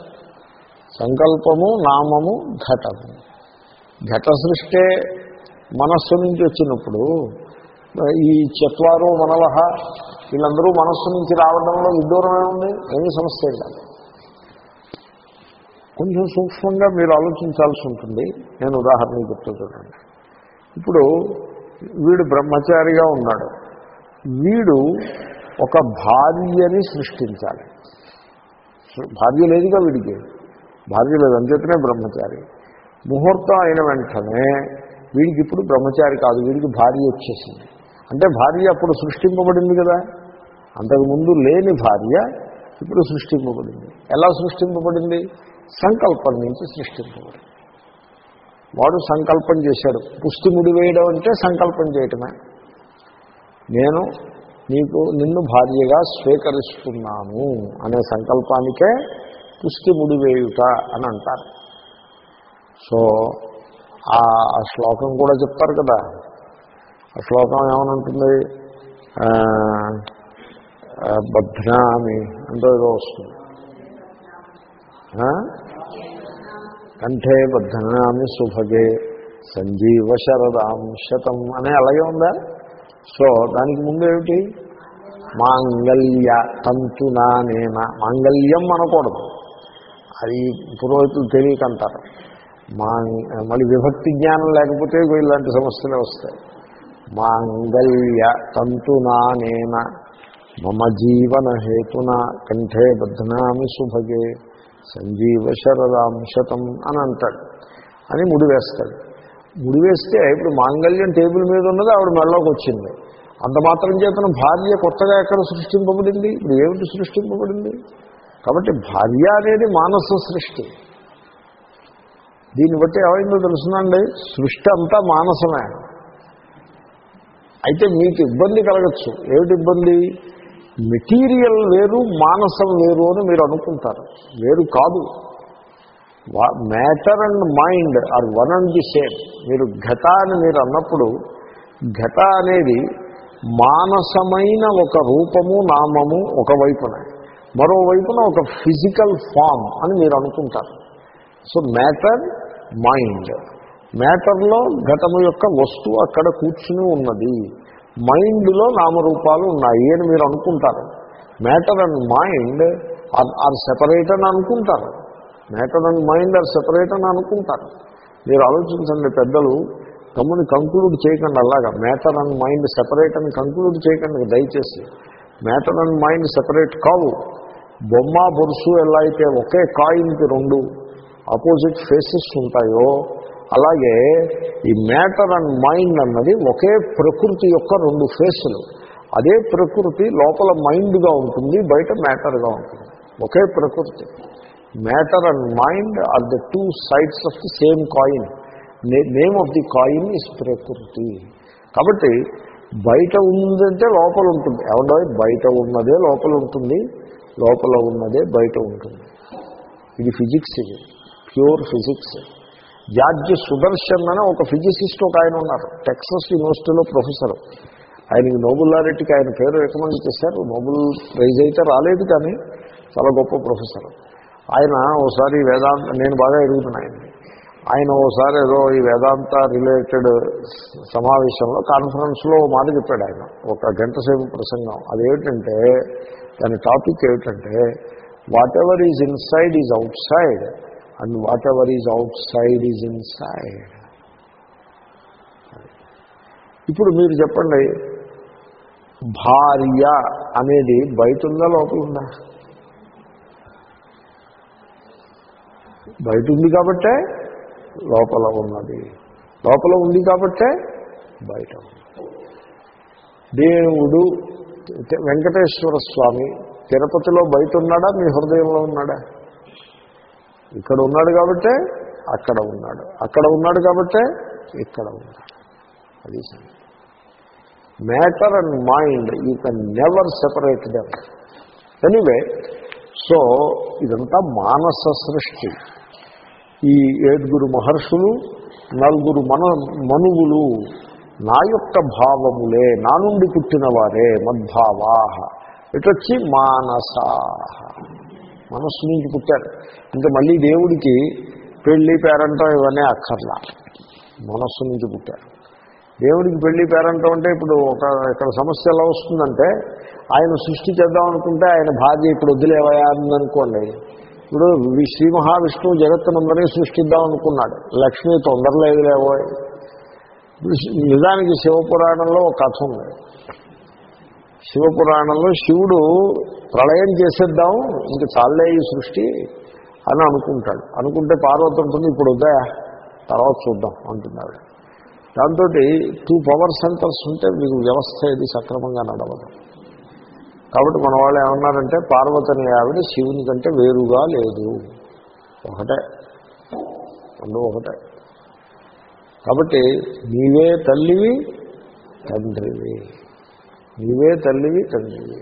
సంకల్పము నామము ఘటము. ఘట సృష్టే మనస్సు నుంచి వచ్చినప్పుడు ఈ చత్వారు మనవహ వీళ్ళందరూ మనస్సు నుంచి రావడంలో విదూరమే ఉంది ఏమీ సమస్య కాదు. కొంచెం సూక్ష్మంగా మీరు ఆలోచించాల్సి ఉంటుంది. నేను ఉదాహరణ చెప్తూ చూడండి. ఇప్పుడు వీడు బ్రహ్మచారిగా ఉన్నాడు. వీడు ఒక భార్యని సృష్టించాలి. భార్య లేదుగా వీడికి. భార్య లేదు అంచేతనే బ్రహ్మచారి. ముహూర్తం అయిన వెంటనే వీడికి ఇప్పుడు బ్రహ్మచారి కాదు వీడికి భార్య వచ్చేసింది. అంటే భార్య అప్పుడు సృష్టింపబడింది కదా. అంతకుముందు లేని భార్య ఇప్పుడు సృష్టింపబడింది. ఎలా సృష్టింపబడింది? సంకల్పం నుంచి సృష్టింపబడింది. వాడు సంకల్పం చేశాడు. పుష్టి ముడివేయడం అంటే సంకల్పం చేయటమే. నేను నీకు నిన్ను భార్యగా స్వీకరిస్తున్నాను అనే సంకల్పానికే పుష్టి ముడివేయుట అని అంటారు. సో ఆ శ్లోకం కూడా చెప్తారు కదా. ఆ శ్లోకం ఏమనంటుంది? బధ్నామి అంటూ ఏదో వస్తుంది. కంఠే బధ్నామి సుభగే సంజీవ శరదాం శతం అనే అలాగే ఉందా? సో దానికి ముందు ఏమిటి? మాంగళ్య తంతునానేన మాంగళ్యం అనకూడదు. అది పురోహితులు తెలియకంటారు. మా మళ్ళీ విభక్తి జ్ఞానం లేకపోతే ఇలాంటి సమస్యలే వస్తాయి. మాంగళ్య తంతునానేన మమ జీవన హేతున కంఠే బధ్నామి సుభగే సంజీవ శరదాంశతం అని అంటాడు. అని ముడివేస్తాడు. ముడివేస్తే ఇప్పుడు మాంగళ్యం టేబుల్ మీద ఉన్నది ఆవిడ మెడలోకి వచ్చింది. అంత మాత్రం చేతన భార్య కొత్తగా ఎక్కడ సృష్టింపబడింది? ఇప్పుడు ఏమిటి సృష్టింపబడింది? కాబట్టి భార్య అనేది మానస సృష్టి. దీన్ని బట్టి ఏమైందో తెలుసునండి? సృష్టి అంతా మానసమే. అయితే మీకు ఇబ్బంది కలగచ్చు. ఏమిటి ఇబ్బంది? మెటీరియల్ వేరు మానసం వేరు అని మీరు అనుకుంటారు. వేరు కాదు. Matter and mind are one and the same. మీరు ఘట అని మీరు అన్నప్పుడు ఘట అనేది మానసమైన ఒక రూపము నామము ఒకవైపున మరోవైపున ఒక ఫిజికల్ ఫామ్ అని మీరు అనుకుంటారు. So matter mind. మ్యాటర్లో ఘటము యొక్క వస్తువు అక్కడ కూర్చుని ఉన్నది. మైండ్లో నామరూపాలు ఉన్నాయి అని మీరు అనుకుంటారు. Matter and mind are separate అని అనుకుంటారు. Matter and mind are separate అని అనుకుంటారు. మీరు ఆలోచించండి పెద్దలు తమ్ముని కంక్లూడ్ చేయకండి అలాగా. మ్యాటర్ అండ్ మైండ్ సెపరేట్ అని కంక్లూడ్ చేయకండి దయచేసి. మ్యాటర్ అండ్ మైండ్ సెపరేట్ కావు బొమ్మ బొరుసు ఎలా అయితే ఒకే కాయిన్కి రెండు. ఆపోజిట్ ఫేసెస్ ఉంటాయో అలాగే ఈ మ్యాటర్ అండ్ మైండ్ అన్నది ఒకే ప్రకృతి యొక్క రెండు ఫేసులు. అదే ప్రకృతి లోపల మైండ్గా ఉంటుంది బయట మ్యాటర్గా ఉంటుంది. ఒకే ప్రకృతి. Matter and mind are the two sides of the same coin. Name of the coin is prakriti. కాబట్టి బయట ఉందంటే లోపల ఉంటుంది. ఎవడో బయట ఉన్నదే లోపల ఉంటుంది లోపల ఉన్నదే బయట ఉంటుంది. ఇది ఫిజిక్స్ ఇది. Pure physics. జార్జ్ సుదర్శన్ అని ఒక ఫిజిసిస్ట్ ఒక ఆయన ఉన్నారు. టెక్సస్ యూనివర్సిటీలో ప్రొఫెసర్. ఆయనకి నోబుల్ ఆయన పేరు రికమెండ్ చేశారు. నోబుల్ ప్రైజ్ అయితే రాలేదు కానీ చాలా గొప్ప ప్రొఫెసర్. ఆయన ఓసారి వేదాంత నేను బాగా ఎరుగుతున్నాను ఆయన ఓసారి ఏదో ఈ వేదాంత రిలేటెడ్ సమావేశంలో కాన్ఫరెన్స్లో మాట చెప్పాడు ఆయన. ఒక గంట సేపు ప్రసంగం. అదేమిటంటే దాని టాపిక్ ఏమిటంటే whatever is inside is outside. And whatever is outside is inside ఇప్పుడు మీరు చెప్పండి భార్య అనేది బయట ఉందా లోపల ఉందా? బయట ఉంది కాబట్టే లోపల ఉన్నది. లోపల ఉంది కాబట్టే బయట దేవుడు వెంకటేశ్వర స్వామి తిరుపతిలో బయట ఉన్నాడా మీ హృదయంలో ఉన్నాడా? ఇక్కడ ఉన్నాడు కాబట్టే అక్కడ ఉన్నాడు. అక్కడ ఉన్నాడు కాబట్టే ఇక్కడ ఉన్నాడు. అది matter and mind you can never separate them anyway so ఇదంతా మానస సృష్టి. ఈ ఏడుగురు మహర్షులు నలుగురు మన మనువులు నా యొక్క భావములే నా నుండి పుట్టిన వారే మద్భావా ఇటొచ్చి మానసా మనస్సు నుంచి పుట్టారు. ఇంకా మళ్ళీ దేవుడికి పెళ్ళి పేరంటం ఇవన్నీ అక్కర్లా. మనస్సు నుంచి పుట్టారు. దేవుడికి పెళ్ళి పేరంటం అంటే ఇప్పుడు ఒక ఇక్కడ సమస్య ఎలా వస్తుందంటే ఆయన సృష్టి చేద్దాం అనుకుంటే ఆయన భార్య ఇప్పుడు వదిలేవయా అనుకోండి. ఇప్పుడు శ్రీ మహావిష్ణువు జగత్తునందరినీ సృష్టిద్దాం అనుకున్నాడు. లక్ష్మి తొందరలేదు లేవో నిజానికి శివపురాణంలో ఒక కథ ఉంది. శివపురాణంలో శివుడు ప్రళయం చేసేద్దాం ఇంక చాలే ఈ సృష్టి. అని అనుకుంటాడు. అనుకుంటే పార్వతి ఉంటుంది ఇప్పుడు వద్దా తర్వాత చూద్దాం అంటున్నాడు. దాంతో టూ పవర్ సెంటర్స్ ఉంటే మీకు వ్యవస్థ ఇది సక్రమంగా నడవదు. కాబట్టి మన వాళ్ళు ఏమన్నారంటే పార్వతిని ఆవిడ శివుని కంటే వేరుగా లేదు. ఒకటే. రెండు ఒకటే. కాబట్టి నీవే తల్లివి తండ్రివి. నీవే తల్లివి తండ్రివి.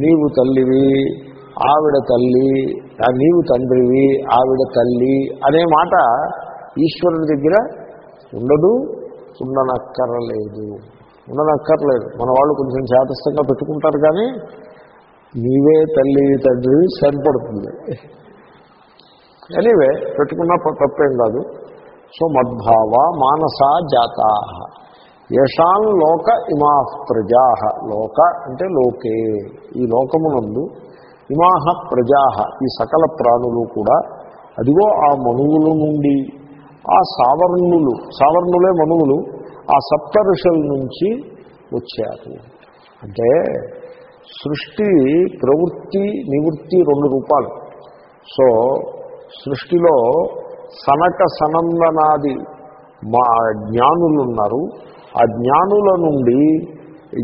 నీవు తల్లివి. ఆవిడ తల్లి నీవు తండ్రివి ఆవిడ తల్లి అనే మాట ఈశ్వరుని దగ్గర ఉండదు ఉండనక్కర్లేదు. ఉండనక్కర్లేదు. మన వాళ్ళు కొంచెం చేతస్థంగా పెట్టుకుంటారు కానీ నీవే తల్లి తండ్రి సరిపడుతుంది. ఎనీవే పెట్టుకున్నా తప్పేం కాదు. సో మద్భావ మానసా జాతా. యషాన్ లోక ఇమా ప్రజా. లోక అంటే లోకే. ఈ లోకమునందు ఇమాహ ప్రజా ఈ సకల ప్రాణులు కూడా. అదిగో ఆ మనువుల నుండి ఆ సావర్ణులు సావర్ణులే మనువులు ఆ సప్త నుంచి వచ్చారు. అంటే సృష్టి ప్రవృత్తి నివృత్తి రెండు రూపాలు. సో సృష్టిలో సనక సనందనాది మా జ్ఞానులు ఉన్నారు ఆ జ్ఞానుల నుండి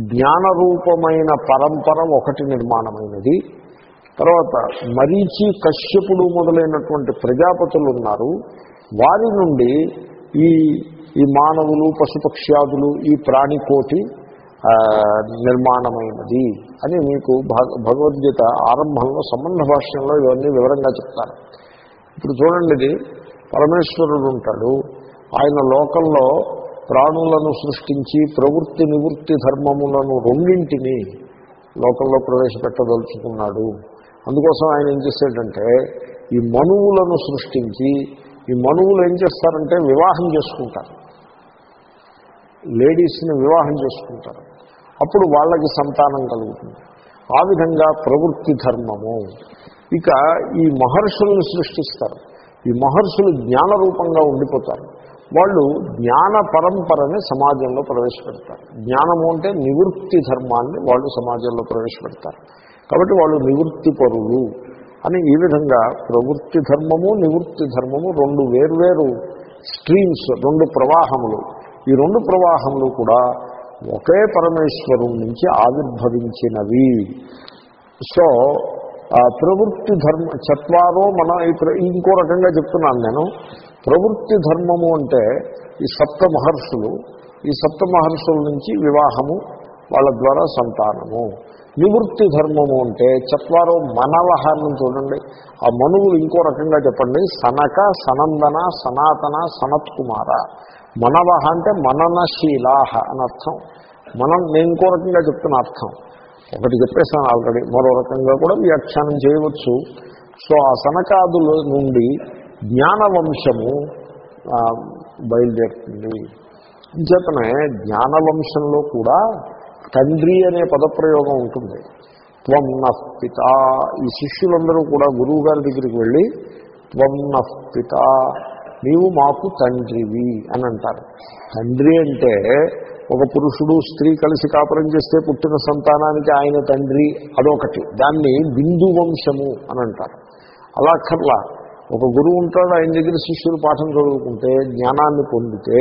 జ్ఞానరూపమైన పరంపర ఒకటి నిర్మాణమైనది. తర్వాత మరీచి కశ్యపుడు మొదలైనటువంటి ప్రజాపతులు ఉన్నారు వారి నుండి ఈ ఈ మానవులు పశుపక్ష్యాదులు ఈ ప్రాణికోటి నిర్మాణమైనది అని మీకు భగ- భగవద్గీత ఆరంభంలో సంబంధ భాష్యంలో ఇవన్నీ వివరంగా చెప్తారు. ఇప్పుడు చూడండి ఇది. పరమేశ్వరుడు ఉంటాడు. ఆయన లోకంలో ప్రాణులను సృష్టించి ప్రవృత్తి నివృత్తి ధర్మములను రెండింటినీ లోకంలో ప్రవేశపెట్టదలుచుకున్నాడు. అందుకోసం ఆయన ఏం చేశాడంటే ఈ మనువులను సృష్టించి ఈ మనువులు ఏం చేస్తారంటే వివాహం చేసుకుంటారు. లేడీస్ని వివాహం చేసుకుంటారు. అప్పుడు వాళ్ళకి సంతానం కలుగుతుంది. ఆ విధంగా ప్రవృత్తి ధర్మము. ఇక ఈ మహర్షులను సృష్టిస్తారు. ఈ మహర్షులు జ్ఞాన రూపంగా ఉండిపోతారు. వాళ్ళు జ్ఞాన పరంపరని సమాజంలో ప్రవేశపెడతారు. జ్ఞానము అంటే నివృత్తి ధర్మాన్ని వాళ్ళు సమాజంలో ప్రవేశపెడతారు. కాబట్టి వాళ్ళు నివృత్తి పరులు అని ఈ విధంగా ప్రవృత్తి ధర్మము నివృత్తి ధర్మము రెండు వేర్వేరు స్ట్రీమ్స్ రెండు ప్రవాహములు. ఈ రెండు ప్రవాహములు కూడా ఒకే పరమేశ్వరం నుంచి ఆవిర్భవించినవి. సో ప్రవృత్తి ధర్మ చత్వారో మన ఇంకో రకంగా చెప్తున్నాను నేను. ప్రవృత్తి ధర్మము అంటే ఈ సప్త మహర్షులు ఈ సప్త మహర్షుల నుంచి వివాహము వాళ్ళ ద్వారా సంతానము. నివృత్తి ధర్మము అంటే చత్వారో మనవహాన్ని చూడండి. ఆ మనువులు ఇంకో రకంగా చెప్పండి. సనక సనందన సనాతన సనత్ కుమార మనవహ అంటే మననశీలాహ అని అర్థం. మనం నేను ఇంకో రకంగా చెప్తున్న అర్థం. ఒకటి చెప్పేస్తాను ఆల్రెడీ. మరో రకంగా కూడా వ్యాఖ్యానం చేయవచ్చు. సో ఆ సనకాదుల నుండి జ్ఞానవంశము బయలుదేరుతుంది. అంచేతనే జ్ఞానవంశంలో కూడా తండ్రి అనే పదప్రయోగం ఉంటుంది. త్వం నఃపిత ఈ శిష్యులందరూ కూడా గురువు గారి దగ్గరికి వెళ్ళి త్వం నఃపిత నీవు మాకు తండ్రివి అని అంటారు. తండ్రి అంటే ఒక పురుషుడు స్త్రీ కలిసి కాపురం చేస్తే పుట్టిన సంతానానికి ఆయన తండ్రి అదొకటి. దాన్ని బిందు వంశము అని అంటారు. అలా అక్కర్లా. ఒక గురువు ఉంటాడు ఆయన దగ్గర శిష్యులు పాఠం చదువుకుంటే జ్ఞానాన్ని పొందితే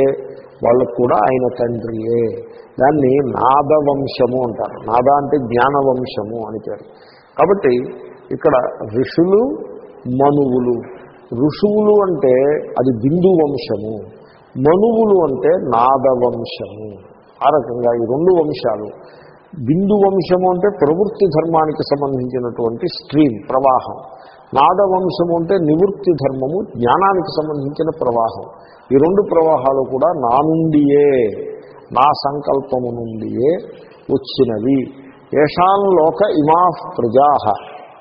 వాళ్ళకు కూడా ఆయన తండ్రియే. దాన్ని నాదవంశము అంటారు. నాద అంటే జ్ఞానవంశము అని పేరు. కాబట్టి ఇక్కడ ఋషులు మనువులు. ఋషువులు అంటే అది బిందు వంశము మనువులు అంటే నాదవంశము. ఆ రకంగా ఈ రెండు వంశాలు. బిందు వంశము అంటే ప్రవృత్తి ధర్మానికి సంబంధించినటువంటి స్ట్రీమ్ ప్రవాహం. నాదవంశము అంటే నివృత్తి ధర్మము జ్ఞానానికి సంబంధించిన ప్రవాహం. ఈ రెండు ప్రవాహాలు కూడా నా నుండియే. నా సంకల్పము నుండియే వచ్చినవి. ఏషాన్ లోక ఇమా ప్రజా.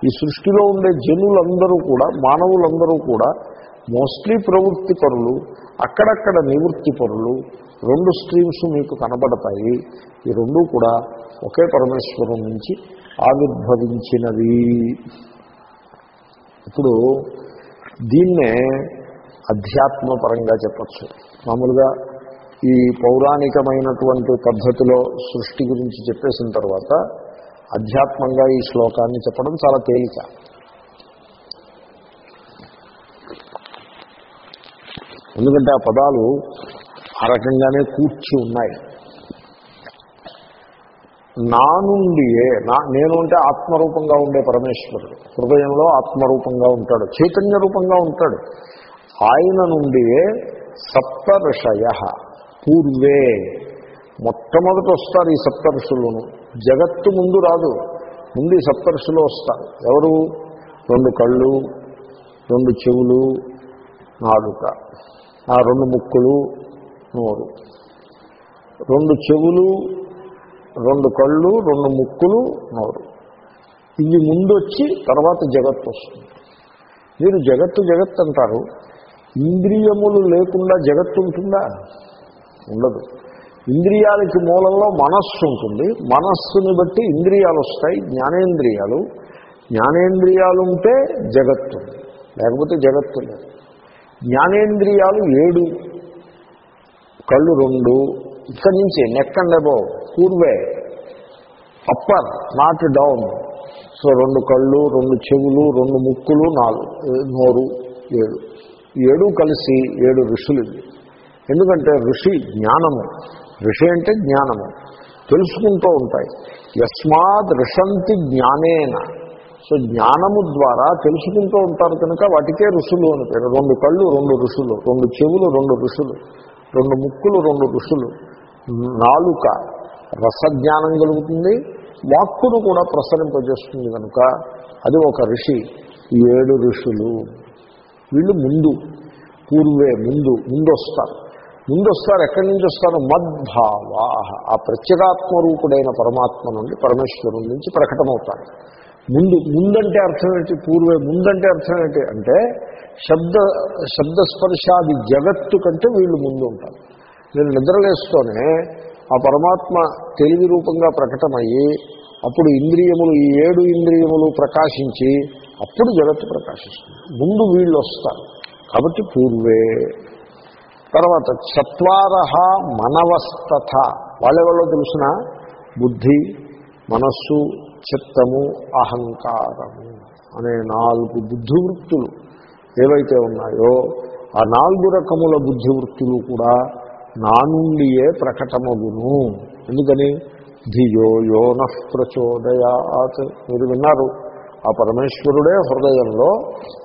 ఈ సృష్టిలో ఉండే జనులందరూ కూడా మానవులందరూ కూడా మోస్ట్లీ ప్రవృత్తి పరులు అక్కడక్కడ నివృత్తి పరులు రెండు స్ట్రీమ్స్ మీకు కనబడతాయి. ఈ రెండు కూడా ఒకే పరమేశ్వరం నుంచి ఆవిర్భవించినవి. ఇప్పుడు దీన్నే అధ్యాత్మపరంగా చెప్పచ్చు. మామూలుగా ఈ పౌరాణికమైనటువంటి పద్ధతిలో సృష్టి గురించి చెప్పేసిన తర్వాత అధ్యాత్మంగా ఈ శ్లోకాన్ని చెప్పడం చాలా తేలిక. ఎందుకంటే ఆ పదాలు ఆ రకంగానే కూర్చి ఉన్నాయి. నా నుండియే నా నేను అంటే ఆత్మరూపంగా ఉండే పరమేశ్వరుడు. హృదయంలో ఆత్మరూపంగా ఉంటాడు చైతన్య రూపంగా ఉంటాడు. ఆయన నుండియే సప్త ఋషయ పూర్వే. మొట్టమొదట వస్తారు ఈ సప్తరుషులను. జగత్తు ముందు రాదు. ముందు ఈ సప్త వస్తారు. ఎవరు? రెండు కళ్ళు రెండు చెవులు నాలుక. ఆ రెండు ముక్కులు నోరు. రెండు చెవులు రెండు కళ్ళు రెండు ముక్కులు నోరు. ఇవి ముందొచ్చి తర్వాత జగత్తు వస్తుంది. మీరు జగత్తు జగత్తు అంటారు. ఇంద్రియములు లేకుండా జగత్తు ఉంటుందా? ఉండదు. ఇంద్రియాలకి మూలంలో మనస్సు ఉంటుంది. మనస్సుని బట్టి ఇంద్రియాలు వస్తాయి జ్ఞానేంద్రియాలు. జ్ఞానేంద్రియాలు ఉంటే జగత్తు లేకపోతే జగత్తు లేదు. జ్ఞానేంద్రియాలు ఏడు. కళ్ళు రెండు. ఇక్కడి నుంచి నెక్ అండ్ అబౌవ్ పూర్వే అప్పర్ నాట్ డౌన్. సో రెండు కళ్ళు రెండు చెవులు రెండు ముక్కులు నాలుగు నోరు ఏడు. ఏడు కలిసి ఏడు ఋషులు ఇవి. ఎందుకంటే ఋషి జ్ఞానము. ఋషి అంటే జ్ఞానము. తెలుసుకుంటూ ఉంటాయి. యస్మాత్ ఋషంతి జ్ఞానేన. సో జ్ఞానము ద్వారా తెలుసుకుంటూ ఉంటారు కనుక వాటికే ఋషులు అని పేరు. రెండు కళ్ళు రెండు ఋషులు. రెండు చెవులు రెండు ఋషులు. రెండు ముక్కులు రెండు ఋషులు. నాలుక రసజ్ఞానం కలుగుతుంది. వాక్కును కూడా ప్రసరింపజేస్తుంది కనుక అది ఒక ఋషి. ఏడు ఋషులు. వీళ్ళు ముందు. పూర్వే ముందు. ముందు వస్తారు ముందు వస్తారు ఎక్కడి నుంచి వస్తారు మద్భావా ఆ ప్రత్యేగాత్మరూపుడైన పరమాత్మ నుండి పరమేశ్వరుడి నుంచి ప్రకటమవుతారు ముందు ముందంటే అర్థం ఏంటి? పూర్వే ముందంటే అర్థం ఏంటి? అంటే శబ్ద శబ్దస్పర్శాది జగత్తు కంటే వీళ్ళు ముందు ఉంటారు. నేను నిద్రలేస్తూనే ఆ పరమాత్మ తెలివి రూపంగా ప్రకటమయ్యి అప్పుడు ఇంద్రియములు ఈ ఏడు ఇంద్రియములు ప్రకాశించి అప్పుడు జగత్తు ప్రకాశిస్తుంది. ముందు వీళ్ళు వస్తారు కాబట్టి పూర్వే తర్వాత చత్వారహ మనవస్తథ. వాళ్ళెవరో తెలిసిన? బుద్ధి మనస్సు చిత్తము అహంకారము అనే నాలుగు బుద్ధివృత్తులు ఏవైతే ఉన్నాయో ఆ నాలుగు రకముల బుద్ధివృత్తులు కూడా నా నుండియే ప్రకటమగును. ఎందుకని? ధియో యోన ప్రచోదయాత్. మీరు విన్నారు ఆ పరమేశ్వరుడే హృదయంలో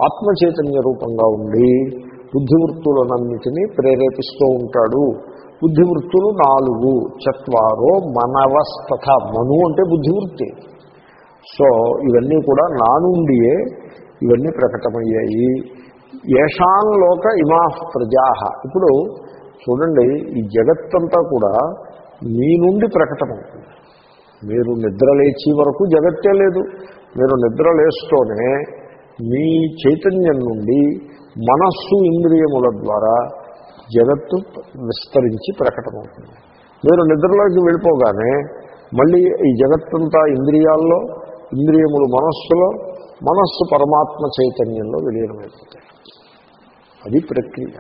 ఆత్మచైతన్య రూపంగా ఉండి బుద్ధివృత్తులనన్నిటినీ ప్రేరేపిస్తూ ఉంటాడు. బుద్ధివృత్తులు నాలుగు. చత్వారో మనవస్తథ మను అంటే బుద్ధివృత్తి. సో ఇవన్నీ కూడా నా నుండియే ఇవన్నీ ప్రకటమయ్యాయి. ఏషాన్ లోక ఇమా ప్రజా. ఇప్పుడు చూడండి ఈ జగత్తంతా కూడా మీ నుండి ప్రకటమవుతుంది మీరు నిద్ర లేచి వరకు జగత్తే లేదు. మీరు నిద్ర లేస్తూనే మీ చైతన్యం నుండి మనస్సు ఇంద్రియముల ద్వారా జగత్తు విస్తరించి ప్రకటమవుతుంది. మీరు నిద్రలోకి వెళ్ళిపోగానే మళ్ళీ ఈ జగత్తంతా ఇంద్రియాల్లో ఇంద్రియములు మనస్సులో మనస్సు పరమాత్మ చైతన్యంలో విలీనమైపోతాయి. అది ప్రక్రియ.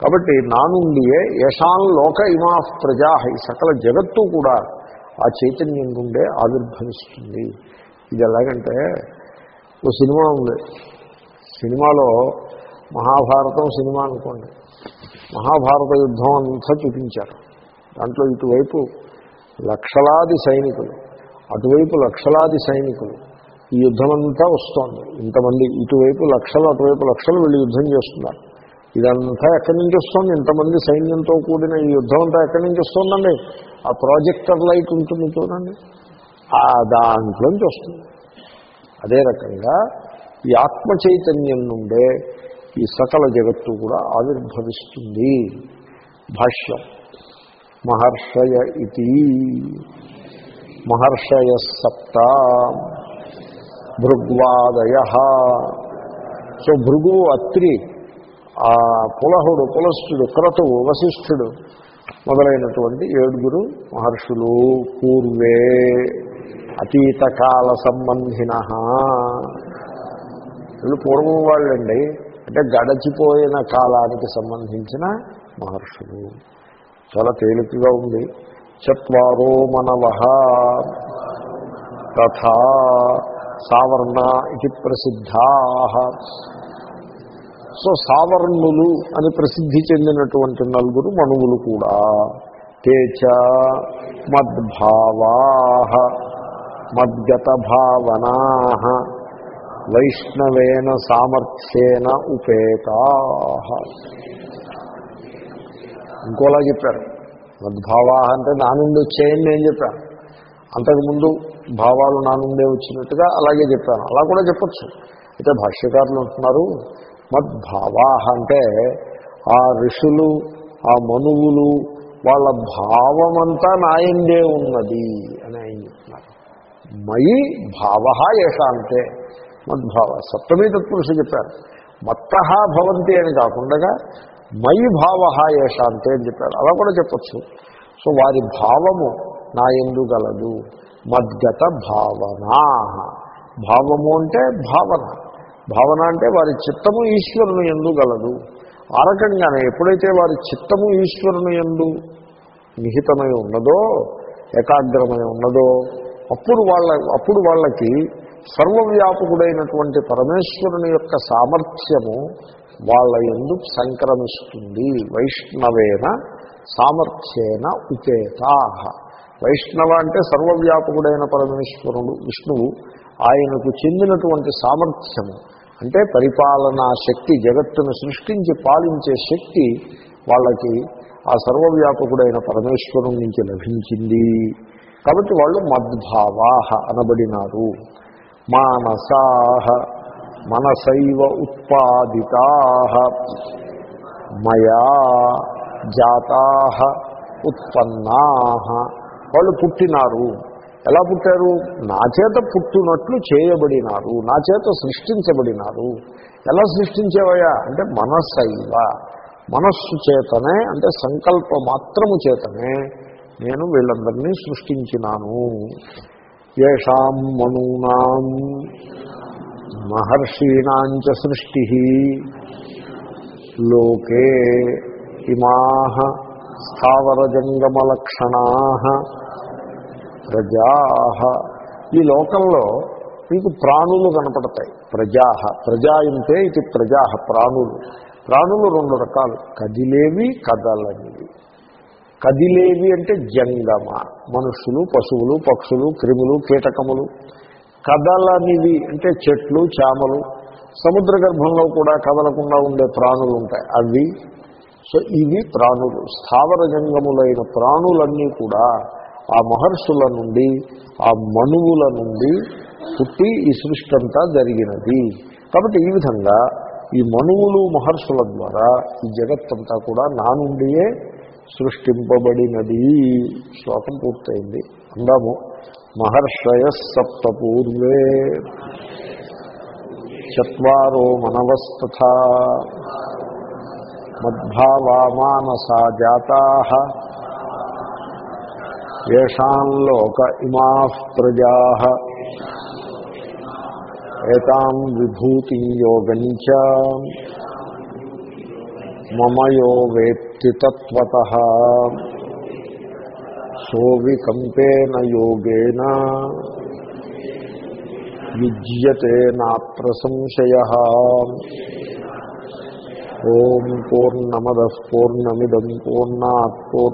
కాబట్టి నా నుండియే యశాన్ లోక ఇమా ప్రజా ఈ సకల జగత్తు కూడా ఆ చైతన్యం నుండే ఆవిర్భవిస్తుంది. ఇది ఎలాగంటే ఓ సినిమా ఉంది. సినిమాలో మహాభారతం సినిమా అనుకోండి. మహాభారత యుద్ధం అంతా చూపించారు. దాంట్లో ఇటువైపు లక్షలాది సైనికులు అటువైపు లక్షలాది సైనికులు. ఈ యుద్ధం అంతా వస్తోంది. ఇంతమంది ఇటువైపు లక్షలు అటువైపు లక్షలు వీళ్ళు యుద్ధం చేస్తున్నారు. ఇదంతా ఎక్కడి నుంచి వస్తుంది? ఇంతమంది సైన్యంతో కూడిన ఈ యుద్ధం అంతా ఎక్కడి నుంచి వస్తుందండి? ఆ ప్రాజెక్టర్ లైట్ ఉంటుంది చూడండి. ఆ దాంట్లోంచి వస్తుంది. అదే రకంగా ఈ ఆత్మ చైతన్యం నుండే ఈ సకల జగత్తు కూడా ఆవిర్భవిస్తుంది. భాష్యం. మహర్షయ ఇది మహర్షయ సప్త. భృగ్వాదయ. సో భృగు అత్రి ఆ పులహుడు పులస్థుడు క్రతువు వశిష్ఠుడు మొదలైనటువంటి ఏడుగురు మహర్షులు పూర్వే అతీతకాల సంబంధిన వీళ్ళు పూర్వం వాళ్ళండి. అంటే గడచిపోయిన కాలానికి సంబంధించిన మహర్షులు. చాలా తేలికగా ఉంది. చత్వారో మనవ తథా సావర్ణ ఇది ప్రసిద్ధా. సో సావర్ణులు అని ప్రసిద్ధి చెందినటువంటి నలుగురు మనువులు కూడా. తేచ మద్భావా మద్గత భావనా వైష్ణవేన సామర్థ్యేన ఉపేతా. ఇంకోలా చెప్పారు. మద్భావా అంటే నా నుండి వచ్చేయండి నేను చెప్పాను అంతకుముందు భావాలు నా నుండే వచ్చినట్టుగా అలాగే చెప్పాను. అలా కూడా చెప్పచ్చు. అయితే భాష్యకారులు అంటున్నారు మద్భావా అంటే ఆ ఋషులు ఆ మనువులు వాళ్ళ భావమంతా నాయందే ఉన్నది అని ఆయన చెప్తున్నారు. మయి భావ ఏషాంతే మద్భావ. సప్తమీ తత్పురుషులు చెప్పారు మత్త భవంతి అని కాకుండా మై భావ ఏషాంతే అని చెప్పారు. అలా కూడా చెప్పచ్చు. సో వారి భావము నా ఎందు గలదు. మద్గత భావనా. భావము అంటే భావన. భావన అంటే వారి చిత్తము ఈశ్వరుని ఎందు గలదు. ఆ రకంగానే ఎప్పుడైతే వారి చిత్తము ఈశ్వరుని ఎందు నిహితమై ఉన్నదో ఏకాగ్రమై ఉన్నదో అప్పుడు వాళ్ళ అప్పుడు వాళ్ళకి సర్వవ్యాపకుడైనటువంటి పరమేశ్వరుని యొక్క సామర్థ్యము వాళ్ళ ఎందు సంక్రమిస్తుంది. వైష్ణవేన సామర్థ్యేన ఉపేతా వైష్ణవ అంటే సర్వవ్యాపకుడైన పరమేశ్వరుడు విష్ణువు. ఆయనకు చెందినటువంటి సామర్థ్యము అంటే పరిపాలనా శక్తి జగత్తును సృష్టించి పాలించే శక్తి వాళ్ళకి ఆ సర్వవ్యాపకుడైన పరమేశ్వరం నుంచి లభించింది. కాబట్టి వాళ్ళు మద్భావాహ అనబడినారు. మానసాహ మనసైవ ఉత్పాదితా మయా జాతా ఉత్పన్నా వాళ్ళు పుట్టినారు. ఎలా పుట్టారు? నా చేత పుట్టినట్లు చేయబడినారు. నా చేత సృష్టించబడినారు. ఎలా సృష్టించేవయా అంటే మనస్సైవ మనస్సు చేతనే అంటే సంకల్ప మాత్రము చేతనే నేను వీళ్ళందరినీ సృష్టించినాను. ఏషాం మనూనాం మహర్షీణాంచ సృష్టి లోకే ఇమా స్థావరజంగమలక్షణా ప్రజా. ఈ లోకంలో మీకు ప్రాణులు కనపడతాయి. ప్రజా. ప్రజాయంతే ఇది ప్రజా ప్రాణులు. ప్రాణులు రెండు రకాలు. కదిలేవి కదలనివి. కదిలేవి అంటే జంగమ. మనుషులు పశువులు పక్షులు క్రిములు కీటకములు. కదలనివి అంటే చెట్లు చామలు. సముద్ర గర్భంలో కూడా కదలకుండా ఉండే ప్రాణులు ఉంటాయి అవి సో ఇవి ప్రాణులు. స్థావర జంగములైన ప్రాణులన్నీ కూడా ఆ మహర్షుల నుండి ఆ మనువుల నుండి పుట్టి ఈ సృష్టి అంతా జరిగినది. కాబట్టి ఈ విధంగా ఈ మనువులు మహర్షుల ద్వారా ఈ జగత్తంతా కూడా నా నుండియే సృష్టింపబడినది. శ్లోకం పూర్తయింది. అందాము. మహర్షయ సప్త పూర్వే చరో మనవస్తథా. మద్భావా మానసా జాతా. లోక ఇమా ప్రజా. ఏతాం విభూతి యోగంచ. మమయో వేత్తి తత్వత సోవికంపేన యోగేన యుజ్యతే నాత్ర సంశయ ఓం పూర్ణమద పూర్ణమిదం పూర్ణాత్ పూర్ణ